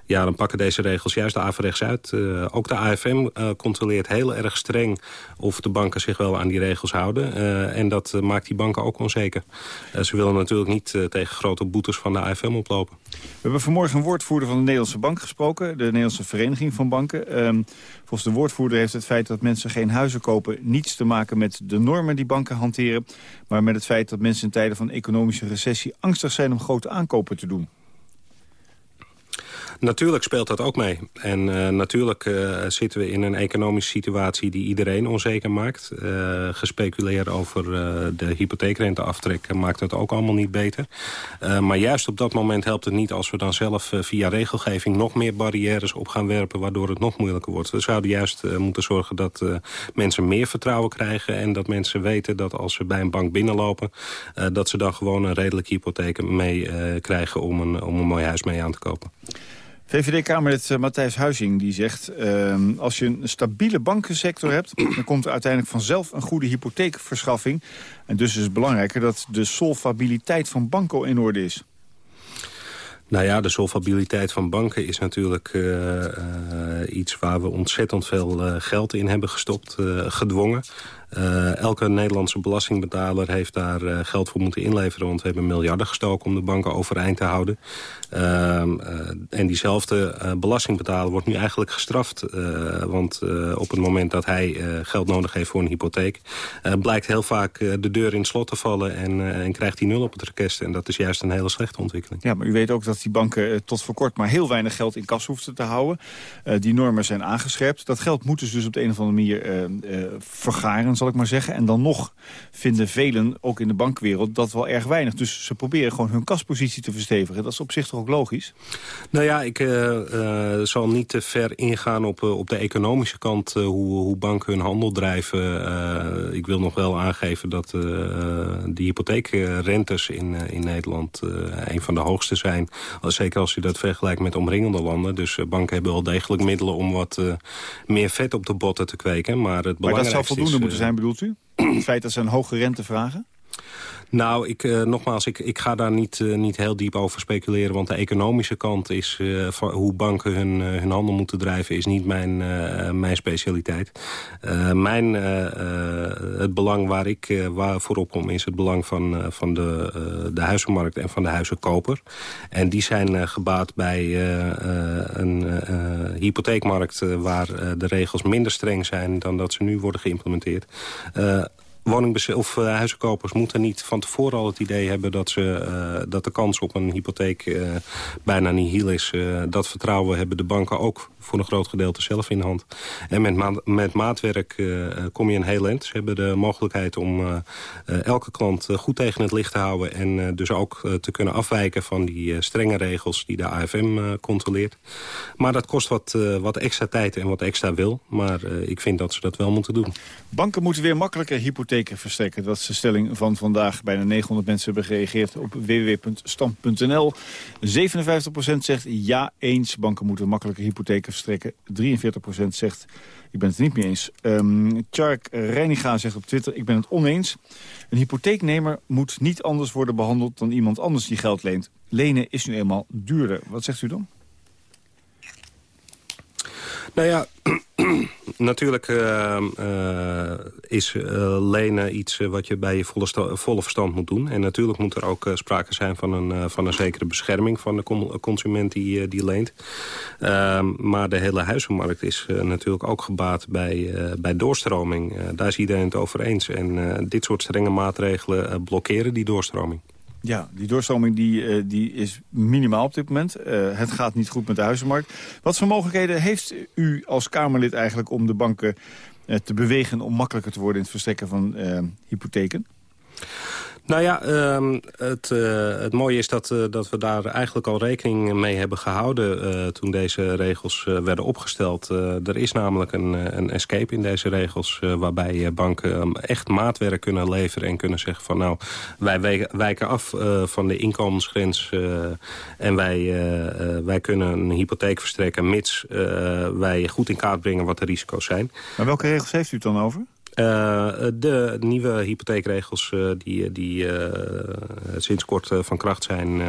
ja, dan pakken deze regels juist de averechts uit. ook de AFM controleert heel erg streng... of de banken zich wel aan die regels houden. en dat maakt die banken ook ook onzeker. ze willen natuurlijk niet tegen grote boetes van de AFM oplopen. We hebben vanmorgen een woordvoerder van de Nederlandse Bank gesproken. De Nederlandse Vereniging van Banken. Ehm, volgens de woordvoerder heeft het feit dat mensen geen huizen kopen... niets te maken met de normen die banken hanteren... maar met het feit dat mensen in tijden van economische recessie... angstig zijn om grote aankopen te doen. Natuurlijk speelt dat ook mee. En uh, natuurlijk uh, zitten we in een economische situatie die iedereen onzeker maakt. Uh, gespeculeerd over de hypotheekrenteaftrek maakt het ook allemaal niet beter. maar juist op dat moment helpt het niet als we dan zelf via regelgeving nog meer barrières op gaan werpen... waardoor het nog moeilijker wordt. We zouden juist moeten zorgen dat mensen meer vertrouwen krijgen... en dat mensen weten dat als ze bij een bank binnenlopen... dat ze dan gewoon een redelijke hypotheek mee krijgen om een, om een mooi huis mee aan te kopen. VVD-Kamerlid uh, Matthijs Huizing die zegt... Uh, als je een stabiele bankensector hebt... dan komt er uiteindelijk vanzelf een goede hypotheekverschaffing. En dus is het belangrijker dat de solvabiliteit van banken in orde is. Nou ja, de solvabiliteit van banken is natuurlijk uh, uh, iets waar we ontzettend veel geld in hebben gestopt, gedwongen. Uh, elke Nederlandse belastingbetaler heeft daar uh, geld voor moeten inleveren... want we hebben miljarden gestoken om de banken overeind te houden. Uh, en diezelfde belastingbetaler wordt nu eigenlijk gestraft. want op het moment dat hij geld nodig heeft voor een hypotheek... blijkt heel vaak de deur in slot te vallen en, en krijgt hij nul op het rekest. En dat is juist een hele slechte ontwikkeling. Ja, maar u weet ook dat die banken tot voor kort maar heel weinig geld in kas hoefden te houden. die normen zijn aangescherpt. Dat geld moeten ze dus op de een of andere manier vergaren zal ik maar zeggen. En dan nog vinden velen, ook in de bankwereld, dat wel erg weinig. Dus ze proberen gewoon hun kaspositie te verstevigen. Dat is op zich toch ook logisch? Nou ja, ik uh, uh, zal niet te ver ingaan op, uh, op de economische kant... hoe, hoe banken hun handel drijven. ik wil nog wel aangeven dat de hypotheekrentes in, in Nederland... een van de hoogste zijn. Zeker als je dat vergelijkt met omringende landen. Dus banken hebben wel degelijk middelen om wat meer vet op de botten te kweken. Maar, het maar dat zou voldoende moeten zijn bedoelt u? Het feit dat ze een hoge rente vragen? Nou, ik, uh, nogmaals, ik, ik ga daar niet, uh, niet heel diep over speculeren. Want de economische kant is van hoe banken hun, hun handel moeten drijven... is niet mijn, mijn specialiteit. mijn, het belang waar ik waar voorop kom is het belang van, van de, de huizenmarkt en van de huizenkoper. En die zijn gebaat bij een hypotheekmarkt... waar de regels minder streng zijn dan dat ze nu worden geïmplementeerd woningbes of uh, huizenkopers moeten niet van tevoren al het idee hebben... dat, ze, uh, dat de kans op een hypotheek uh, bijna nihil is. dat vertrouwen hebben de banken ook voor een groot gedeelte zelf in hand. En met, met maatwerk kom je een heel eind. Ze hebben de mogelijkheid om elke klant goed tegen het licht te houden... en dus ook te kunnen afwijken van die strenge regels die de AFM controleert. Maar dat kost wat, wat extra tijd en wat extra wil. Maar ik vind dat ze dat wel moeten doen. Banken moeten weer makkelijker hypotheken verstrekken. Dat is de stelling van vandaag. Bijna 900 mensen hebben gereageerd op www.stand.nl. 57% zegt ja eens. Banken moeten makkelijke hypotheken verstrekken. 43% zegt ik ben het niet mee eens. Um, Tjark Reiniga zegt op Twitter, ik ben het oneens. Een hypotheeknemer moet niet anders worden behandeld dan iemand anders die geld leent. Lenen is nu eenmaal duurder. Wat zegt u dan? Nou ja, natuurlijk uh, uh, is uh, lenen iets wat je bij je volle, volle, verstand moet doen. En natuurlijk moet er ook sprake zijn van een, van een zekere bescherming van de consument die, die leent. Ehm, maar de hele huizenmarkt is natuurlijk ook gebaat bij, bij doorstroming. daar is iedereen het over eens. En dit soort strenge maatregelen blokkeren die doorstroming. Ja, die doorstroming die, uh, die is minimaal op dit moment. Uh, het gaat niet goed met de huizenmarkt. Wat voor mogelijkheden heeft u als Kamerlid eigenlijk om de banken uh, te bewegen... om makkelijker te worden in het verstrekken van hypotheken? Nou ja, um, het, uh, het mooie is dat, uh, dat we daar eigenlijk al rekening mee hebben gehouden... Uh, toen deze regels werden opgesteld. er is namelijk een, een escape in deze regels... waarbij banken um, echt maatwerk kunnen leveren en kunnen zeggen van... nou, wij wijken af van de inkomensgrens... en wij, wij kunnen een hypotheek verstrekken... mits wij goed in kaart brengen wat de risico's zijn. Maar welke regels heeft u het dan over? Uh, de nieuwe hypotheekregels uh, die, die uh, sinds kort van kracht zijn...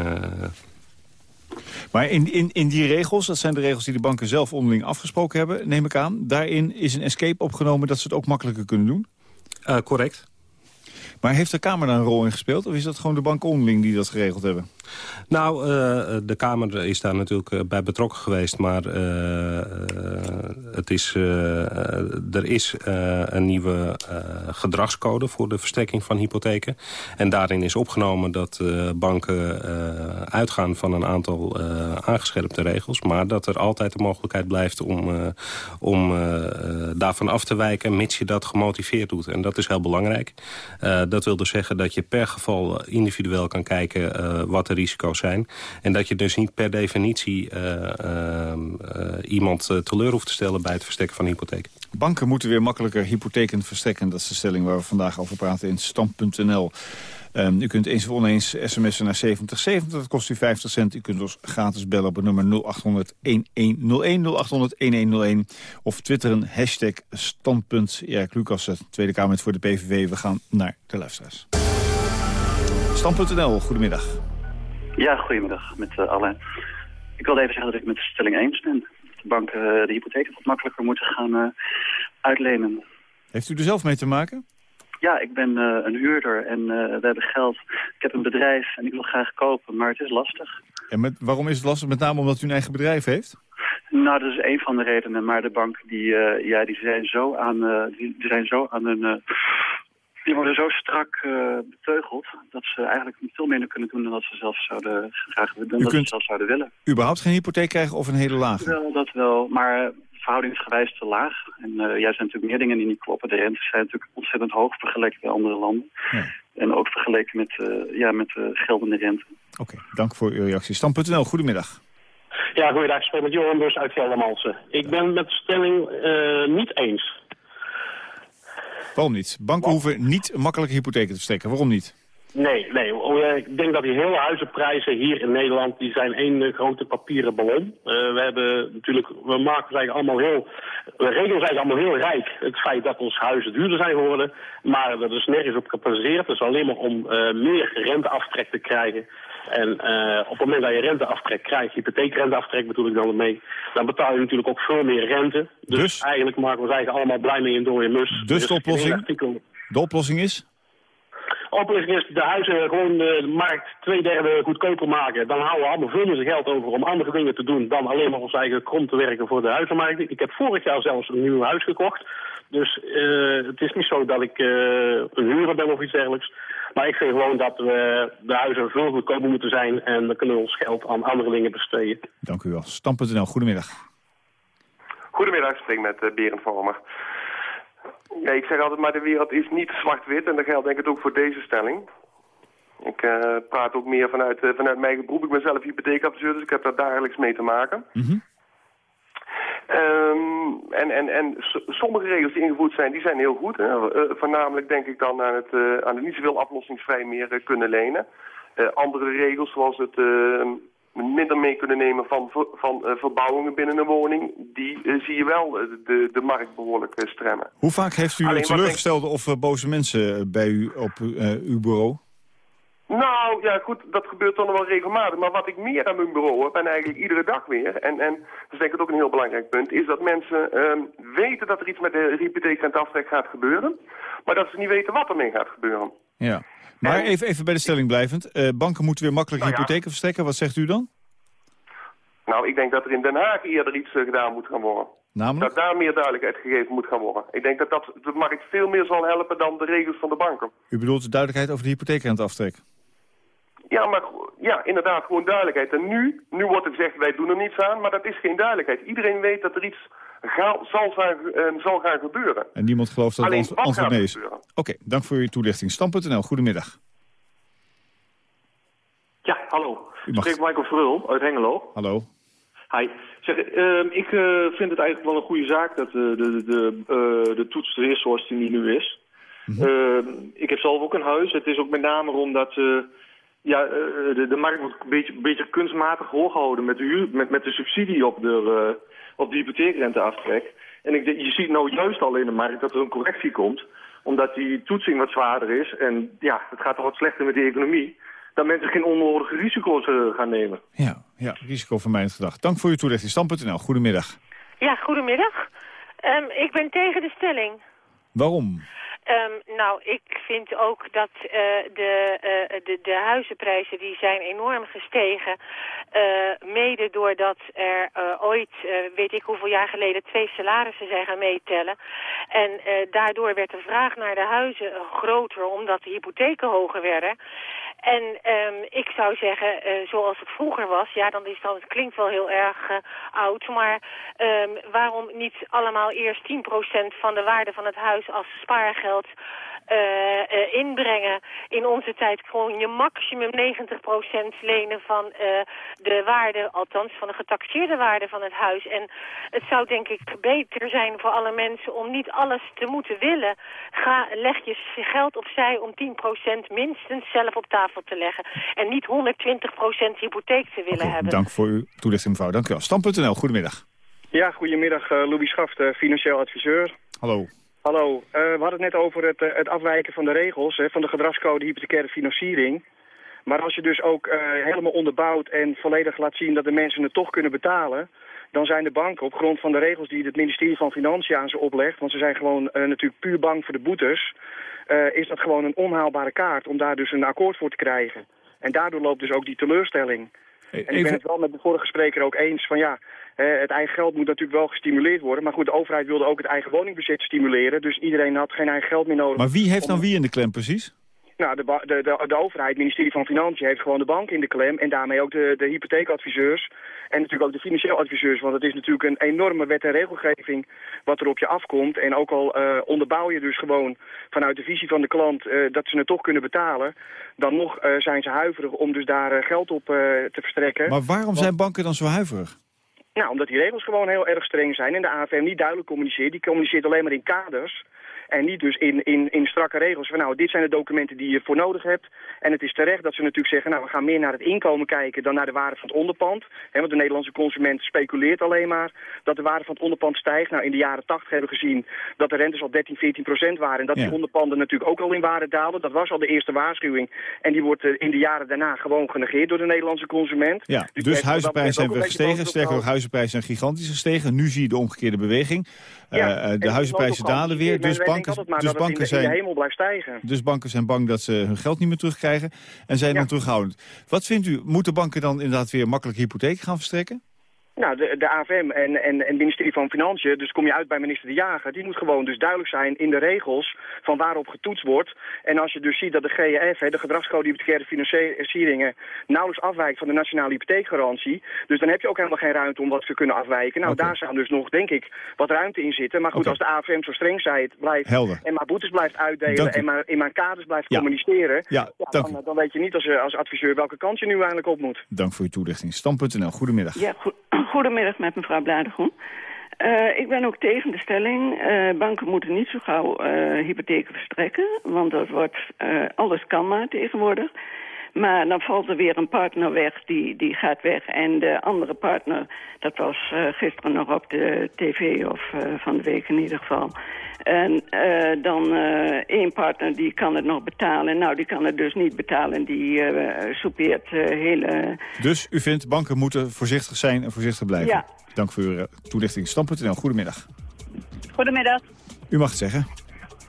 Maar in, in, in die regels, dat zijn de regels die de banken zelf onderling afgesproken hebben, neem ik aan. Daarin is een escape opgenomen dat ze het ook makkelijker kunnen doen? correct. Maar heeft de Kamer daar een rol in gespeeld? Of is dat gewoon de bank onderling die dat geregeld hebben? Nou, uh, de Kamer is daar natuurlijk uh, bij betrokken geweest. Maar uh, het is, er is een nieuwe gedragscode voor de verstrekking van hypotheken. En daarin is opgenomen dat banken uitgaan van een aantal aangescherpte regels. Maar dat er altijd de mogelijkheid blijft om, om daarvan af te wijken... mits je dat gemotiveerd doet. En dat is heel belangrijk. dat wil dus zeggen dat je per geval individueel kan kijken wat er risico's zijn. En dat je dus niet per definitie uh, uh, iemand teleur hoeft te stellen bij het verstrekken van hypotheek. Banken moeten weer makkelijker hypotheken verstrekken. Dat is de stelling waar we vandaag over praten in stand.nl. Um, u kunt eens of oneens sms'en naar 7070, dat kost u 50 cent. U kunt ons gratis bellen op het nummer 0800-1101, 0800-1101. Of twitteren, hashtag standpunt. Erik Lucas, Tweede Kamer voor de PVV. We gaan naar de luisteraars. Stand.nl, goedemiddag. Ja, goedemiddag met uh, Alain. Ik wilde even zeggen dat ik met de stelling eens ben. Dat de banken uh, de hypotheken wat makkelijker moeten gaan uh, uitlenen. Heeft u er zelf mee te maken? Ja, ik ben een huurder en we hebben geld. Ik heb een bedrijf en ik wil graag kopen, maar het is lastig. En met, waarom is het lastig? Met name omdat u een eigen bedrijf heeft? Nou, dat is een van de redenen. Maar de banken die, ja, die zijn zo aan, die, die, zijn zo aan hun die worden zo strak uh, beteugeld dat ze eigenlijk veel minder kunnen doen dan dat ze zelf zouden, graag, dan dat ze zelf zouden willen. überhaupt geen hypotheek krijgen of een hele lage? Wel, dat wel, maar verhoudingsgewijs te laag. En uh, ja, er zijn natuurlijk meer dingen die niet kloppen. De rentes zijn natuurlijk ontzettend hoog vergeleken met andere landen. Ja. En ook vergeleken met, uh, ja, met geldende rente. Oké, okay, dank voor uw reactie. Stam.nl, goedemiddag. Ja, goeiedag. Ik spreek met Johan Bus uit Geldermalsen. Ik ben met de stelling niet eens. Waarom niet? Banken hoeven niet makkelijke hypotheken te verstrekken. Waarom niet? Nee, nee. Ik denk dat die hele huizenprijzen hier in Nederland... die zijn één grote papieren ballon. Uh, we hebben natuurlijk... We maken eigenlijk allemaal heel... We regelen eigenlijk allemaal heel rijk. Het feit dat onze huizen duurder zijn geworden. Maar dat is nergens op gebaseerd. Het is alleen maar om uh, meer renteaftrek te krijgen. En uh, op het moment dat je renteaftrek krijgt, hypotheekrenteaftrek bedoel ik dan mee, dan betaal je natuurlijk ook veel meer rente. Dus, dus? eigenlijk maken we ons eigenlijk allemaal blij mee in dode mus. Dus de oplossing? De oplossing is? De oplossing is de huizen gewoon de markt twee derde goedkoper maken. Dan houden we allemaal veel meer geld over om andere dingen te doen dan alleen maar ons eigen krom te werken voor de huizenmarkt. Ik heb vorig jaar zelfs een nieuw huis gekocht. Dus uh, het is niet zo dat ik uh, een huurder ben of iets dergelijks. Maar ik vind gewoon dat we de huizen veel goedkoper moeten zijn... en dan kunnen we ons geld aan andere dingen besteden. Dank u wel. Stam.nl, goedemiddag. Goedemiddag, ik spreek met uh, Berend Vormer. Ja, ik zeg altijd maar, de wereld is niet zwart-wit... en dat geldt denk ik ook voor deze stelling. Ik uh, praat ook meer vanuit, uh, vanuit mijn beroep. Ik ben zelf hypotheekadviseur, dus ik heb daar dagelijks mee te maken. Mm -hmm. Um, en, en, en sommige regels die ingevoerd zijn, die zijn heel goed. Hè. Uh, voornamelijk denk ik dan aan het, uh, aan het niet zoveel aflossingsvrij meer uh, kunnen lenen. andere regels zoals het minder mee kunnen nemen van, van verbouwingen binnen een woning, die zie je wel de, de markt behoorlijk stremmen. Hoe vaak heeft u Alleen, teleurgestelde denk... of boze mensen bij u op uw bureau? Nou, ja goed, dat gebeurt dan wel regelmatig. Maar wat ik meer aan mijn bureau heb, en eigenlijk iedere dag weer... en, en dat is denk ik ook een heel belangrijk punt... is dat mensen um, weten dat er iets met de hypotheek en aftrek gaat gebeuren... maar dat ze niet weten wat ermee gaat gebeuren. Ja, maar en, even, even bij de stelling blijvend. Uh, banken moeten weer makkelijk nou, hypotheken ja. verstrekken. Wat zegt u dan? Nou, ik denk dat er in Den Haag eerder iets uh, gedaan moet gaan worden. Namelijk? Dat daar meer duidelijkheid gegeven moet gaan worden. Ik denk dat dat de markt veel meer zal helpen dan de regels van de banken. U bedoelt de duidelijkheid over de hypotheekrenteaftrek? Ja, maar ja, inderdaad, gewoon duidelijkheid. En nu, nu wordt er gezegd, wij doen er niets aan, maar dat is geen duidelijkheid. Iedereen weet dat er iets ga, zal, gaan, uh, zal gaan gebeuren. En niemand gelooft dat het antwoord nee is. Oké, okay, dank voor uw toelichting. Stam.nl, goedemiddag. Ja, hallo. Ik spreek Michael Vrul uit Hengelo. Hallo. Hi. Zeg, uh, ik uh, vind het eigenlijk wel een goede zaak dat de, de, de, uh, de toets er is zoals die nu is. Mm -hmm. ik heb zelf ook een huis. Het is ook met name omdat ja, de, de, markt wordt een beetje, beetje kunstmatig hoog gehouden met de, met, met de subsidie op de, uh, op de hypotheekrenteaftrek. En ik, je ziet nou juist al in de markt dat er een correctie komt, omdat die toetsing wat zwaarder is. En ja, het gaat toch wat slechter met de economie. Dat mensen geen onnodige risico's uh, gaan nemen. Ja, ja risico van mijn gedag. Dank voor uw toelichting. Stam.nl, goedemiddag. Ja, goedemiddag. Um, ik ben tegen de stelling. Waarom? Ehm, nou, ik vind ook dat uh, de, uh, de, de huizenprijzen die zijn enorm gestegen. Uh, mede doordat er ooit, weet ik hoeveel jaar geleden, twee salarissen zijn gaan meetellen. En daardoor werd de vraag naar de huizen groter omdat de hypotheken hoger werden. En um, ik zou zeggen, uh, zoals het vroeger was, ja, dan is dan, het klinkt wel heel erg uh, oud, maar um, waarom niet allemaal eerst 10% van de waarde van het huis als spaargeld inbrengen. In onze tijd kon je maximum 90% lenen van uh, de waarde, althans van de getaxeerde waarde van het huis. En het zou denk ik beter zijn voor alle mensen om niet alles te moeten willen. Ga, leg je geld opzij om 10% minstens zelf op tafel te leggen. En niet 120% hypotheek te willen okay, hebben. Dank voor uw toelichting mevrouw. Dank u wel. Stam.nl, goedemiddag. Ja, goedemiddag. Uh, Louis Schaft, uh, financieel adviseur. Hallo. Hallo, uh, we hadden het net over het, uh, het afwijken van de regels, hè, van de gedragscode hypothecaire financiering. Maar als je dus ook uh, helemaal onderbouwt en volledig laat zien dat de mensen het toch kunnen betalen... dan zijn de banken op grond van de regels die het ministerie van Financiën aan ze oplegt... want ze zijn gewoon natuurlijk puur bang voor de boetes... is dat gewoon een onhaalbare kaart om daar dus een akkoord voor te krijgen. En daardoor loopt dus ook die teleurstelling. En ik ben het wel met de vorige spreker ook eens van ja, uh, het eigen geld moet natuurlijk wel gestimuleerd worden. Maar goed, de overheid wilde ook het eigen woningbezit stimuleren. Dus iedereen had geen eigen geld meer nodig. Maar wie heeft dan wie in de klem precies? Nou, de, de, de, de overheid, het ministerie van Financiën, heeft gewoon de bank in de klem. En daarmee ook de, de hypotheekadviseurs. En natuurlijk ook de financieel adviseurs. Want het is natuurlijk een enorme wet en regelgeving wat er op je afkomt. En ook al uh, onderbouw je dus gewoon vanuit de visie van de klant uh, dat ze het toch kunnen betalen. Dan nog uh, zijn ze huiverig om dus daar geld op te verstrekken. Maar waarom zijn banken dan zo huiverig? Nou, omdat die regels gewoon heel erg streng zijn en de AFM niet duidelijk communiceert. Die communiceert alleen maar in kaders. En niet dus in, in, in strakke regels van nou, dit zijn de documenten die je voor nodig hebt. En het is terecht dat ze natuurlijk zeggen, nou we gaan meer naar het inkomen kijken dan naar de waarde van het onderpand. He, want de Nederlandse consument speculeert alleen maar dat de waarde van het onderpand stijgt. Nou, in de jaren 80 hebben we gezien dat de rentes al 13, 14 procent waren. En dat ja. die onderpanden natuurlijk ook al in waarde daalden. Dat was al de eerste waarschuwing. En die wordt uh, in de jaren daarna gewoon genegeerd door de Nederlandse consument. Ja, dus, dus huizenprijzen zijn weer gestegen. Sterker nog, huizenprijzen zijn gigantisch gestegen. Nu zie je de omgekeerde beweging. Ja, uh, de huizenprijzen dalen weer. Dus banken, dus banken zijn, in de hemel blijft stijgen. Dus banken zijn bang dat ze hun geld niet meer terugkrijgen en zijn ja. dan terughoudend. Wat vindt u, moeten banken dan inderdaad weer makkelijk hypotheek gaan verstrekken? Nou, de, de AFM en, en, en het ministerie van Financiën, dus kom je uit bij minister De Jager... die moet gewoon dus duidelijk zijn in de regels van waarop getoetst wordt. En als je dus ziet dat de GEF, de gedragscode hypothecaire financieringen... nauwelijks afwijkt van de nationale hypotheekgarantie... dus dan heb je ook helemaal geen ruimte om wat te kunnen afwijken. Nou, okay. daar zou dus nog, denk ik, wat ruimte in zitten. Maar goed, okay. als de AFM zo streng zij blijft... Helder. en maar boetes blijft uitdelen en maar in mijn kaders blijft ja. communiceren... Ja, ja dan, dan, weet je niet als, als adviseur welke kant je nu eigenlijk op moet. Dank voor uw toelichting. Stam.nl, goedemiddag. Ja, goed. Goedemiddag met mevrouw Bladergroen. Uh, ik ben ook tegen de stelling. Uh, banken moeten niet zo gauw uh, hypotheken verstrekken. Want dat wordt, alles kan maar tegenwoordig. Maar dan valt er weer een partner weg, die, die gaat weg. En de andere partner, dat was uh, gisteren nog op de tv of uh, van de week in ieder geval. En uh, dan één partner die kan het nog betalen. Nou, die kan het dus niet betalen. Die soupeert hele... Dus u vindt banken moeten voorzichtig zijn en voorzichtig blijven? Ja. Dank voor uw toelichting. Stam.nl, goedemiddag. Goedemiddag. U mag het zeggen.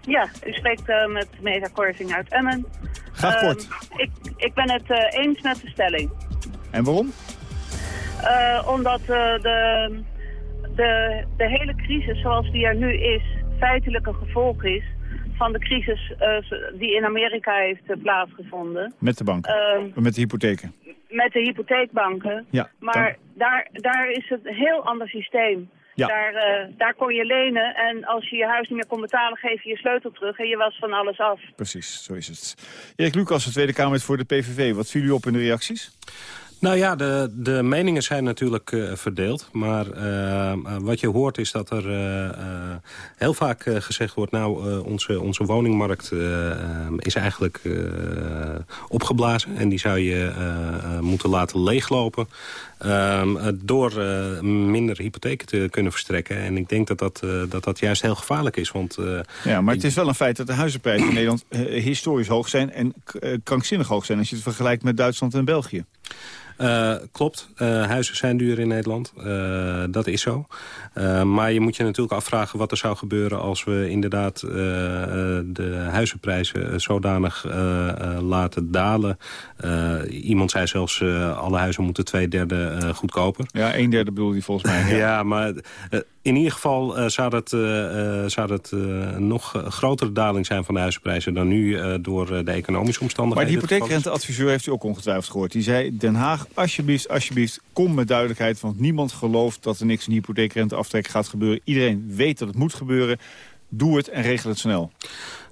Ja, u spreekt uh, met Meta Korving uit Emmen. Graag kort. Uh, ik, ik ben het uh, eens met de stelling. En waarom? omdat de, de, de hele crisis zoals die er nu is... feitelijk een gevolg is van de crisis die in Amerika heeft plaatsgevonden. Met de banken? met de hypotheken? Met de hypotheekbanken. Ja, maar daar, daar is het een heel ander systeem. Ja. Daar, uh, daar kon je lenen en als je je huis niet meer kon betalen, geef je je sleutel terug en je was van alles af. Precies, zo is het. Erik Lucas, de Tweede Kamer voor de PVV. Wat viel u op in de reacties? Nou ja, de, de meningen zijn natuurlijk uh, verdeeld. Maar uh, wat je hoort is dat er uh, heel vaak gezegd wordt... nou, onze, onze woningmarkt is eigenlijk opgeblazen... en die zou je moeten laten leeglopen... Ehm, door minder hypotheken te kunnen verstrekken. En ik denk dat dat, dat, dat juist heel gevaarlijk is. Want, ja, maar het is wel een feit dat de huizenprijzen in Nederland historisch hoog zijn... en krankzinnig hoog zijn als je het vergelijkt met Duitsland en België. Uh, klopt, uh, huizen zijn duur in Nederland. Uh, dat is zo. maar je moet je natuurlijk afvragen wat er zou gebeuren... als we inderdaad de huizenprijzen zodanig laten dalen. iemand zei zelfs, alle huizen moeten twee derde goedkoper. Ja, een derde bedoel je volgens mij. Ja, ja maar in ieder geval uh, zou dat, uh, zou dat uh, nog grotere daling zijn van de huizenprijzen... dan nu door de economische omstandigheden. Maar de hypotheekrenteadviseur heeft u ook ongetwijfeld gehoord. Die zei, Den Haag, alsjeblieft, alsjeblieft, kom met duidelijkheid... want niemand gelooft dat er niks in hypotheekrenteaftrek gaat gebeuren. Iedereen weet dat het moet gebeuren. Doe het en regel het snel.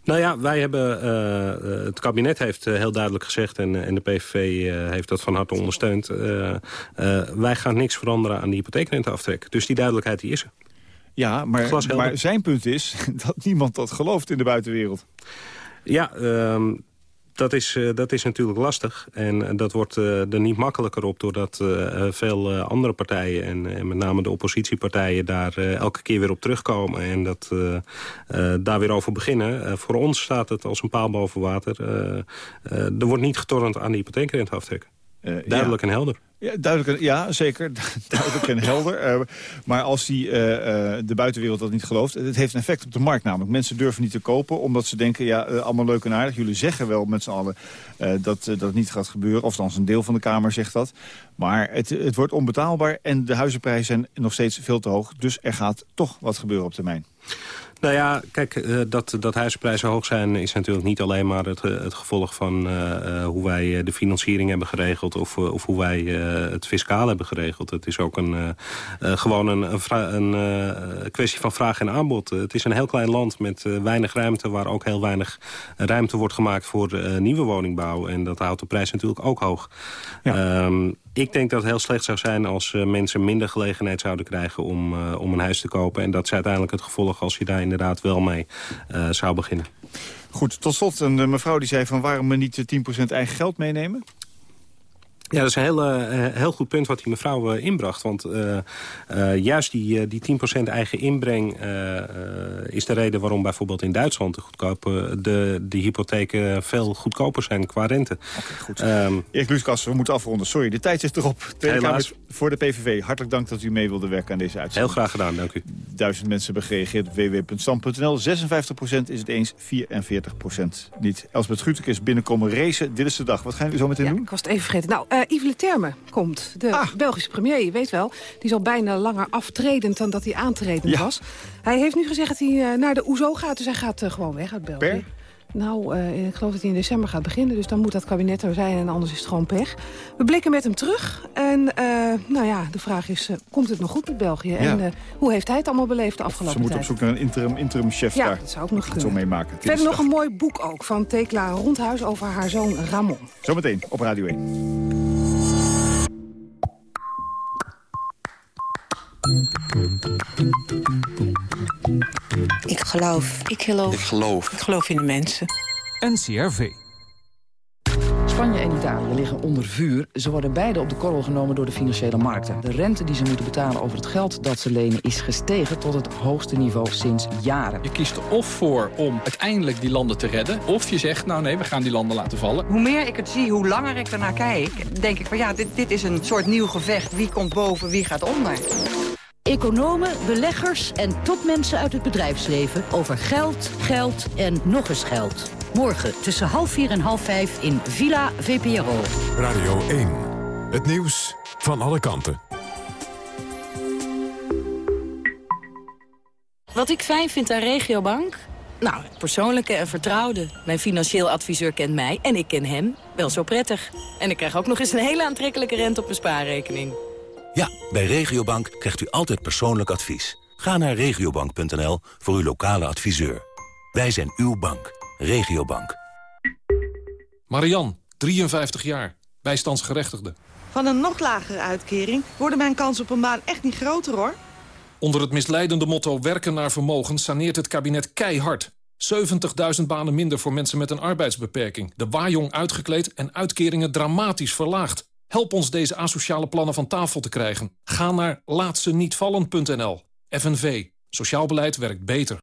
Nou ja, wij hebben, uh, het kabinet heeft heel duidelijk gezegd... en, en de PVV heeft dat van harte ondersteund... wij gaan niks veranderen aan de hypotheekrenteaftrek. Dus die duidelijkheid die is er. Ja, maar, maar zijn punt is dat niemand dat gelooft in de buitenwereld. Ja, uh, dat is, uh, dat is natuurlijk lastig. En dat wordt uh, er niet makkelijker op... doordat veel andere partijen en, met name de oppositiepartijen... daar elke keer weer op terugkomen en dat, daar weer over beginnen. voor ons staat het als een paal boven water. er wordt niet getornd aan de hypotheekrenteaftrek. Duidelijk en helder. Ja, duidelijk, ja, zeker. duidelijk en helder. Uh, maar als die, uh, uh, de buitenwereld dat niet gelooft... het heeft een effect op de markt namelijk. Mensen durven niet te kopen omdat ze denken... ja, allemaal leuk en aardig. Jullie zeggen wel met z'n allen dat, dat het niet gaat gebeuren. Of dan een deel van de Kamer zegt dat. Maar het, het wordt onbetaalbaar en de huizenprijzen zijn nog steeds veel te hoog. Dus er gaat toch wat gebeuren op termijn. Nou ja, kijk, uh, dat, dat huizenprijzen hoog zijn... is natuurlijk niet alleen maar het, het gevolg van uh, hoe wij de financiering hebben geregeld... of, of hoe wij het fiscaal hebben geregeld. Het is ook een, gewoon een, een, een kwestie van vraag en aanbod. het is een heel klein land met weinig ruimte... waar ook heel weinig ruimte wordt gemaakt voor nieuwe woningbouw. En dat houdt de prijs natuurlijk ook hoog. Ja. Um, ik denk dat het heel slecht zou zijn als uh, mensen minder gelegenheid zouden krijgen om, uh, om een huis te kopen. En dat is uiteindelijk het gevolg als je daar inderdaad wel mee uh, zou beginnen. Goed, tot slot een mevrouw die zei van waarom niet 10% eigen geld meenemen? Ja, dat is een heel, uh, heel goed punt wat die mevrouw uh, inbracht. Want uh, juist die, die 10% eigen inbreng is de reden waarom bijvoorbeeld in Duitsland de, goedkope, de, de hypotheken veel goedkoper zijn qua rente. Oké, goed. Um, Erik we moeten afronden. Sorry, de tijd is erop. Tweede Kamer voor de PVV. Hartelijk dank dat u mee wilde werken aan deze uitzending. Heel graag gedaan, dank u. Duizend mensen hebben gereageerd op www.stand.nl. 56% is het eens, 44% niet. Elsbeth Gutek is binnenkomen racen. Dit is de dag. Wat gaan jullie zo meteen ja, doen? ik was het even vergeten. Nou, uh, Yves Leterme komt. De ah. Belgische premier, je weet wel. Die is al bijna langer aftredend dan dat hij aantredend ja. was. Hij heeft nu gezegd dat hij uh, naar de OESO gaat. Dus hij gaat uh, gewoon weg uit België. Per? Nou, uh, ik geloof dat hij in december gaat beginnen. Dus dan moet dat kabinet er zijn en anders is het gewoon pech. We blikken met hem terug. En uh, nou ja, de vraag is, uh, komt het nog goed met België? Ja. En hoe heeft hij het allemaal beleefd de afgelopen tijd? Ze moeten op zoek naar een interim, interim chef ja, daar. dat zou ook nog kunnen. Zo meemaken. Verder nog een mooi boek ook van Tekla Rondhuis over haar zoon Ramon. Zometeen op Radio 1. Ik geloof. Ik geloof. Ik geloof. Ik geloof in de mensen. NCRV. Spanje en Italië liggen onder vuur. Ze worden beide op de korrel genomen door de financiële markten. De rente die ze moeten betalen over het geld dat ze lenen... is gestegen tot het hoogste niveau sinds jaren. Je kiest er of voor om uiteindelijk die landen te redden... of je zegt, nou nee, we gaan die landen laten vallen. Hoe meer ik het zie, hoe langer ik ernaar kijk... denk ik van ja, dit, dit is een soort nieuw gevecht. Wie komt boven, wie gaat onder? Economen, beleggers en topmensen uit het bedrijfsleven... over geld, geld en nog eens geld. Morgen tussen half vier en half vijf in Villa VPRO. Radio 1. Het nieuws van alle kanten. Wat ik fijn vind aan Regiobank? Nou, het persoonlijke en vertrouwde. Mijn financieel adviseur kent mij en ik ken hem wel zo prettig. En ik krijg ook nog eens een hele aantrekkelijke rente op mijn spaarrekening. Ja, bij Regiobank krijgt u altijd persoonlijk advies. Ga naar regiobank.nl voor uw lokale adviseur. Wij zijn uw bank. Regiobank. Marian, 53 jaar. Bijstandsgerechtigde. Van een nog lagere uitkering worden mijn kans op een baan echt niet groter, hoor. Onder het misleidende motto werken naar vermogen saneert het kabinet keihard. 70.000 banen minder voor mensen met een arbeidsbeperking. De waaijong uitgekleed en uitkeringen dramatisch verlaagd. Help ons deze asociale plannen van tafel te krijgen. Ga naar laatsenietvallen.nl. FNV. Sociaal beleid werkt beter.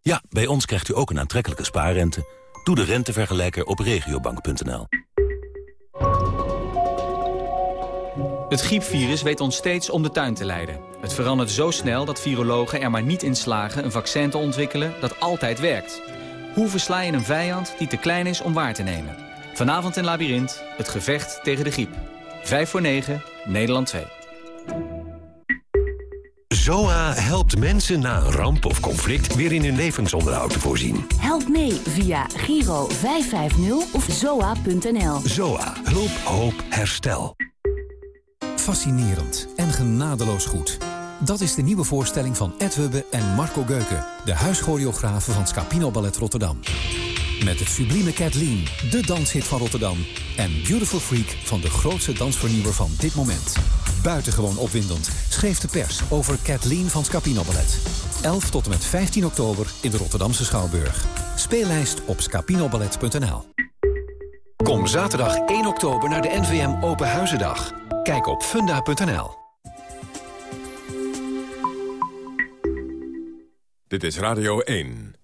Ja, bij ons krijgt u ook een aantrekkelijke spaarrente. Doe de rentevergelijker op regiobank.nl. Het griepvirus weet ons steeds om de tuin te leiden. Het verandert zo snel dat virologen er maar niet in slagen een vaccin te ontwikkelen dat altijd werkt. Hoe versla je een vijand die te klein is om waar te nemen? Vanavond in Labyrinth, het gevecht tegen de griep. 5 voor 9, Nederland 2. ZOA helpt mensen na een ramp of conflict weer in hun levensonderhoud te voorzien. Help mee via Giro 550 of zoa.nl. ZOA. Hulp, hoop, herstel. Fascinerend en genadeloos goed. Dat is de nieuwe voorstelling van Ed Hubbe en Marco Geuken... de huischoreografen van Scapino Ballet Rotterdam. Met het sublieme Kathleen, de danshit van Rotterdam... en Beautiful Freak van de grootste dansvernieuwer van dit moment. Buitengewoon opwindend schreef de pers over Kathleen van Scapino Ballet. 11 tot en met 15 oktober in de Rotterdamse Schouwburg. Speellijst op scapinoballet.nl Kom zaterdag 1 oktober naar de NVM Open Huizendag. Kijk op funda.nl. Dit is Radio 1.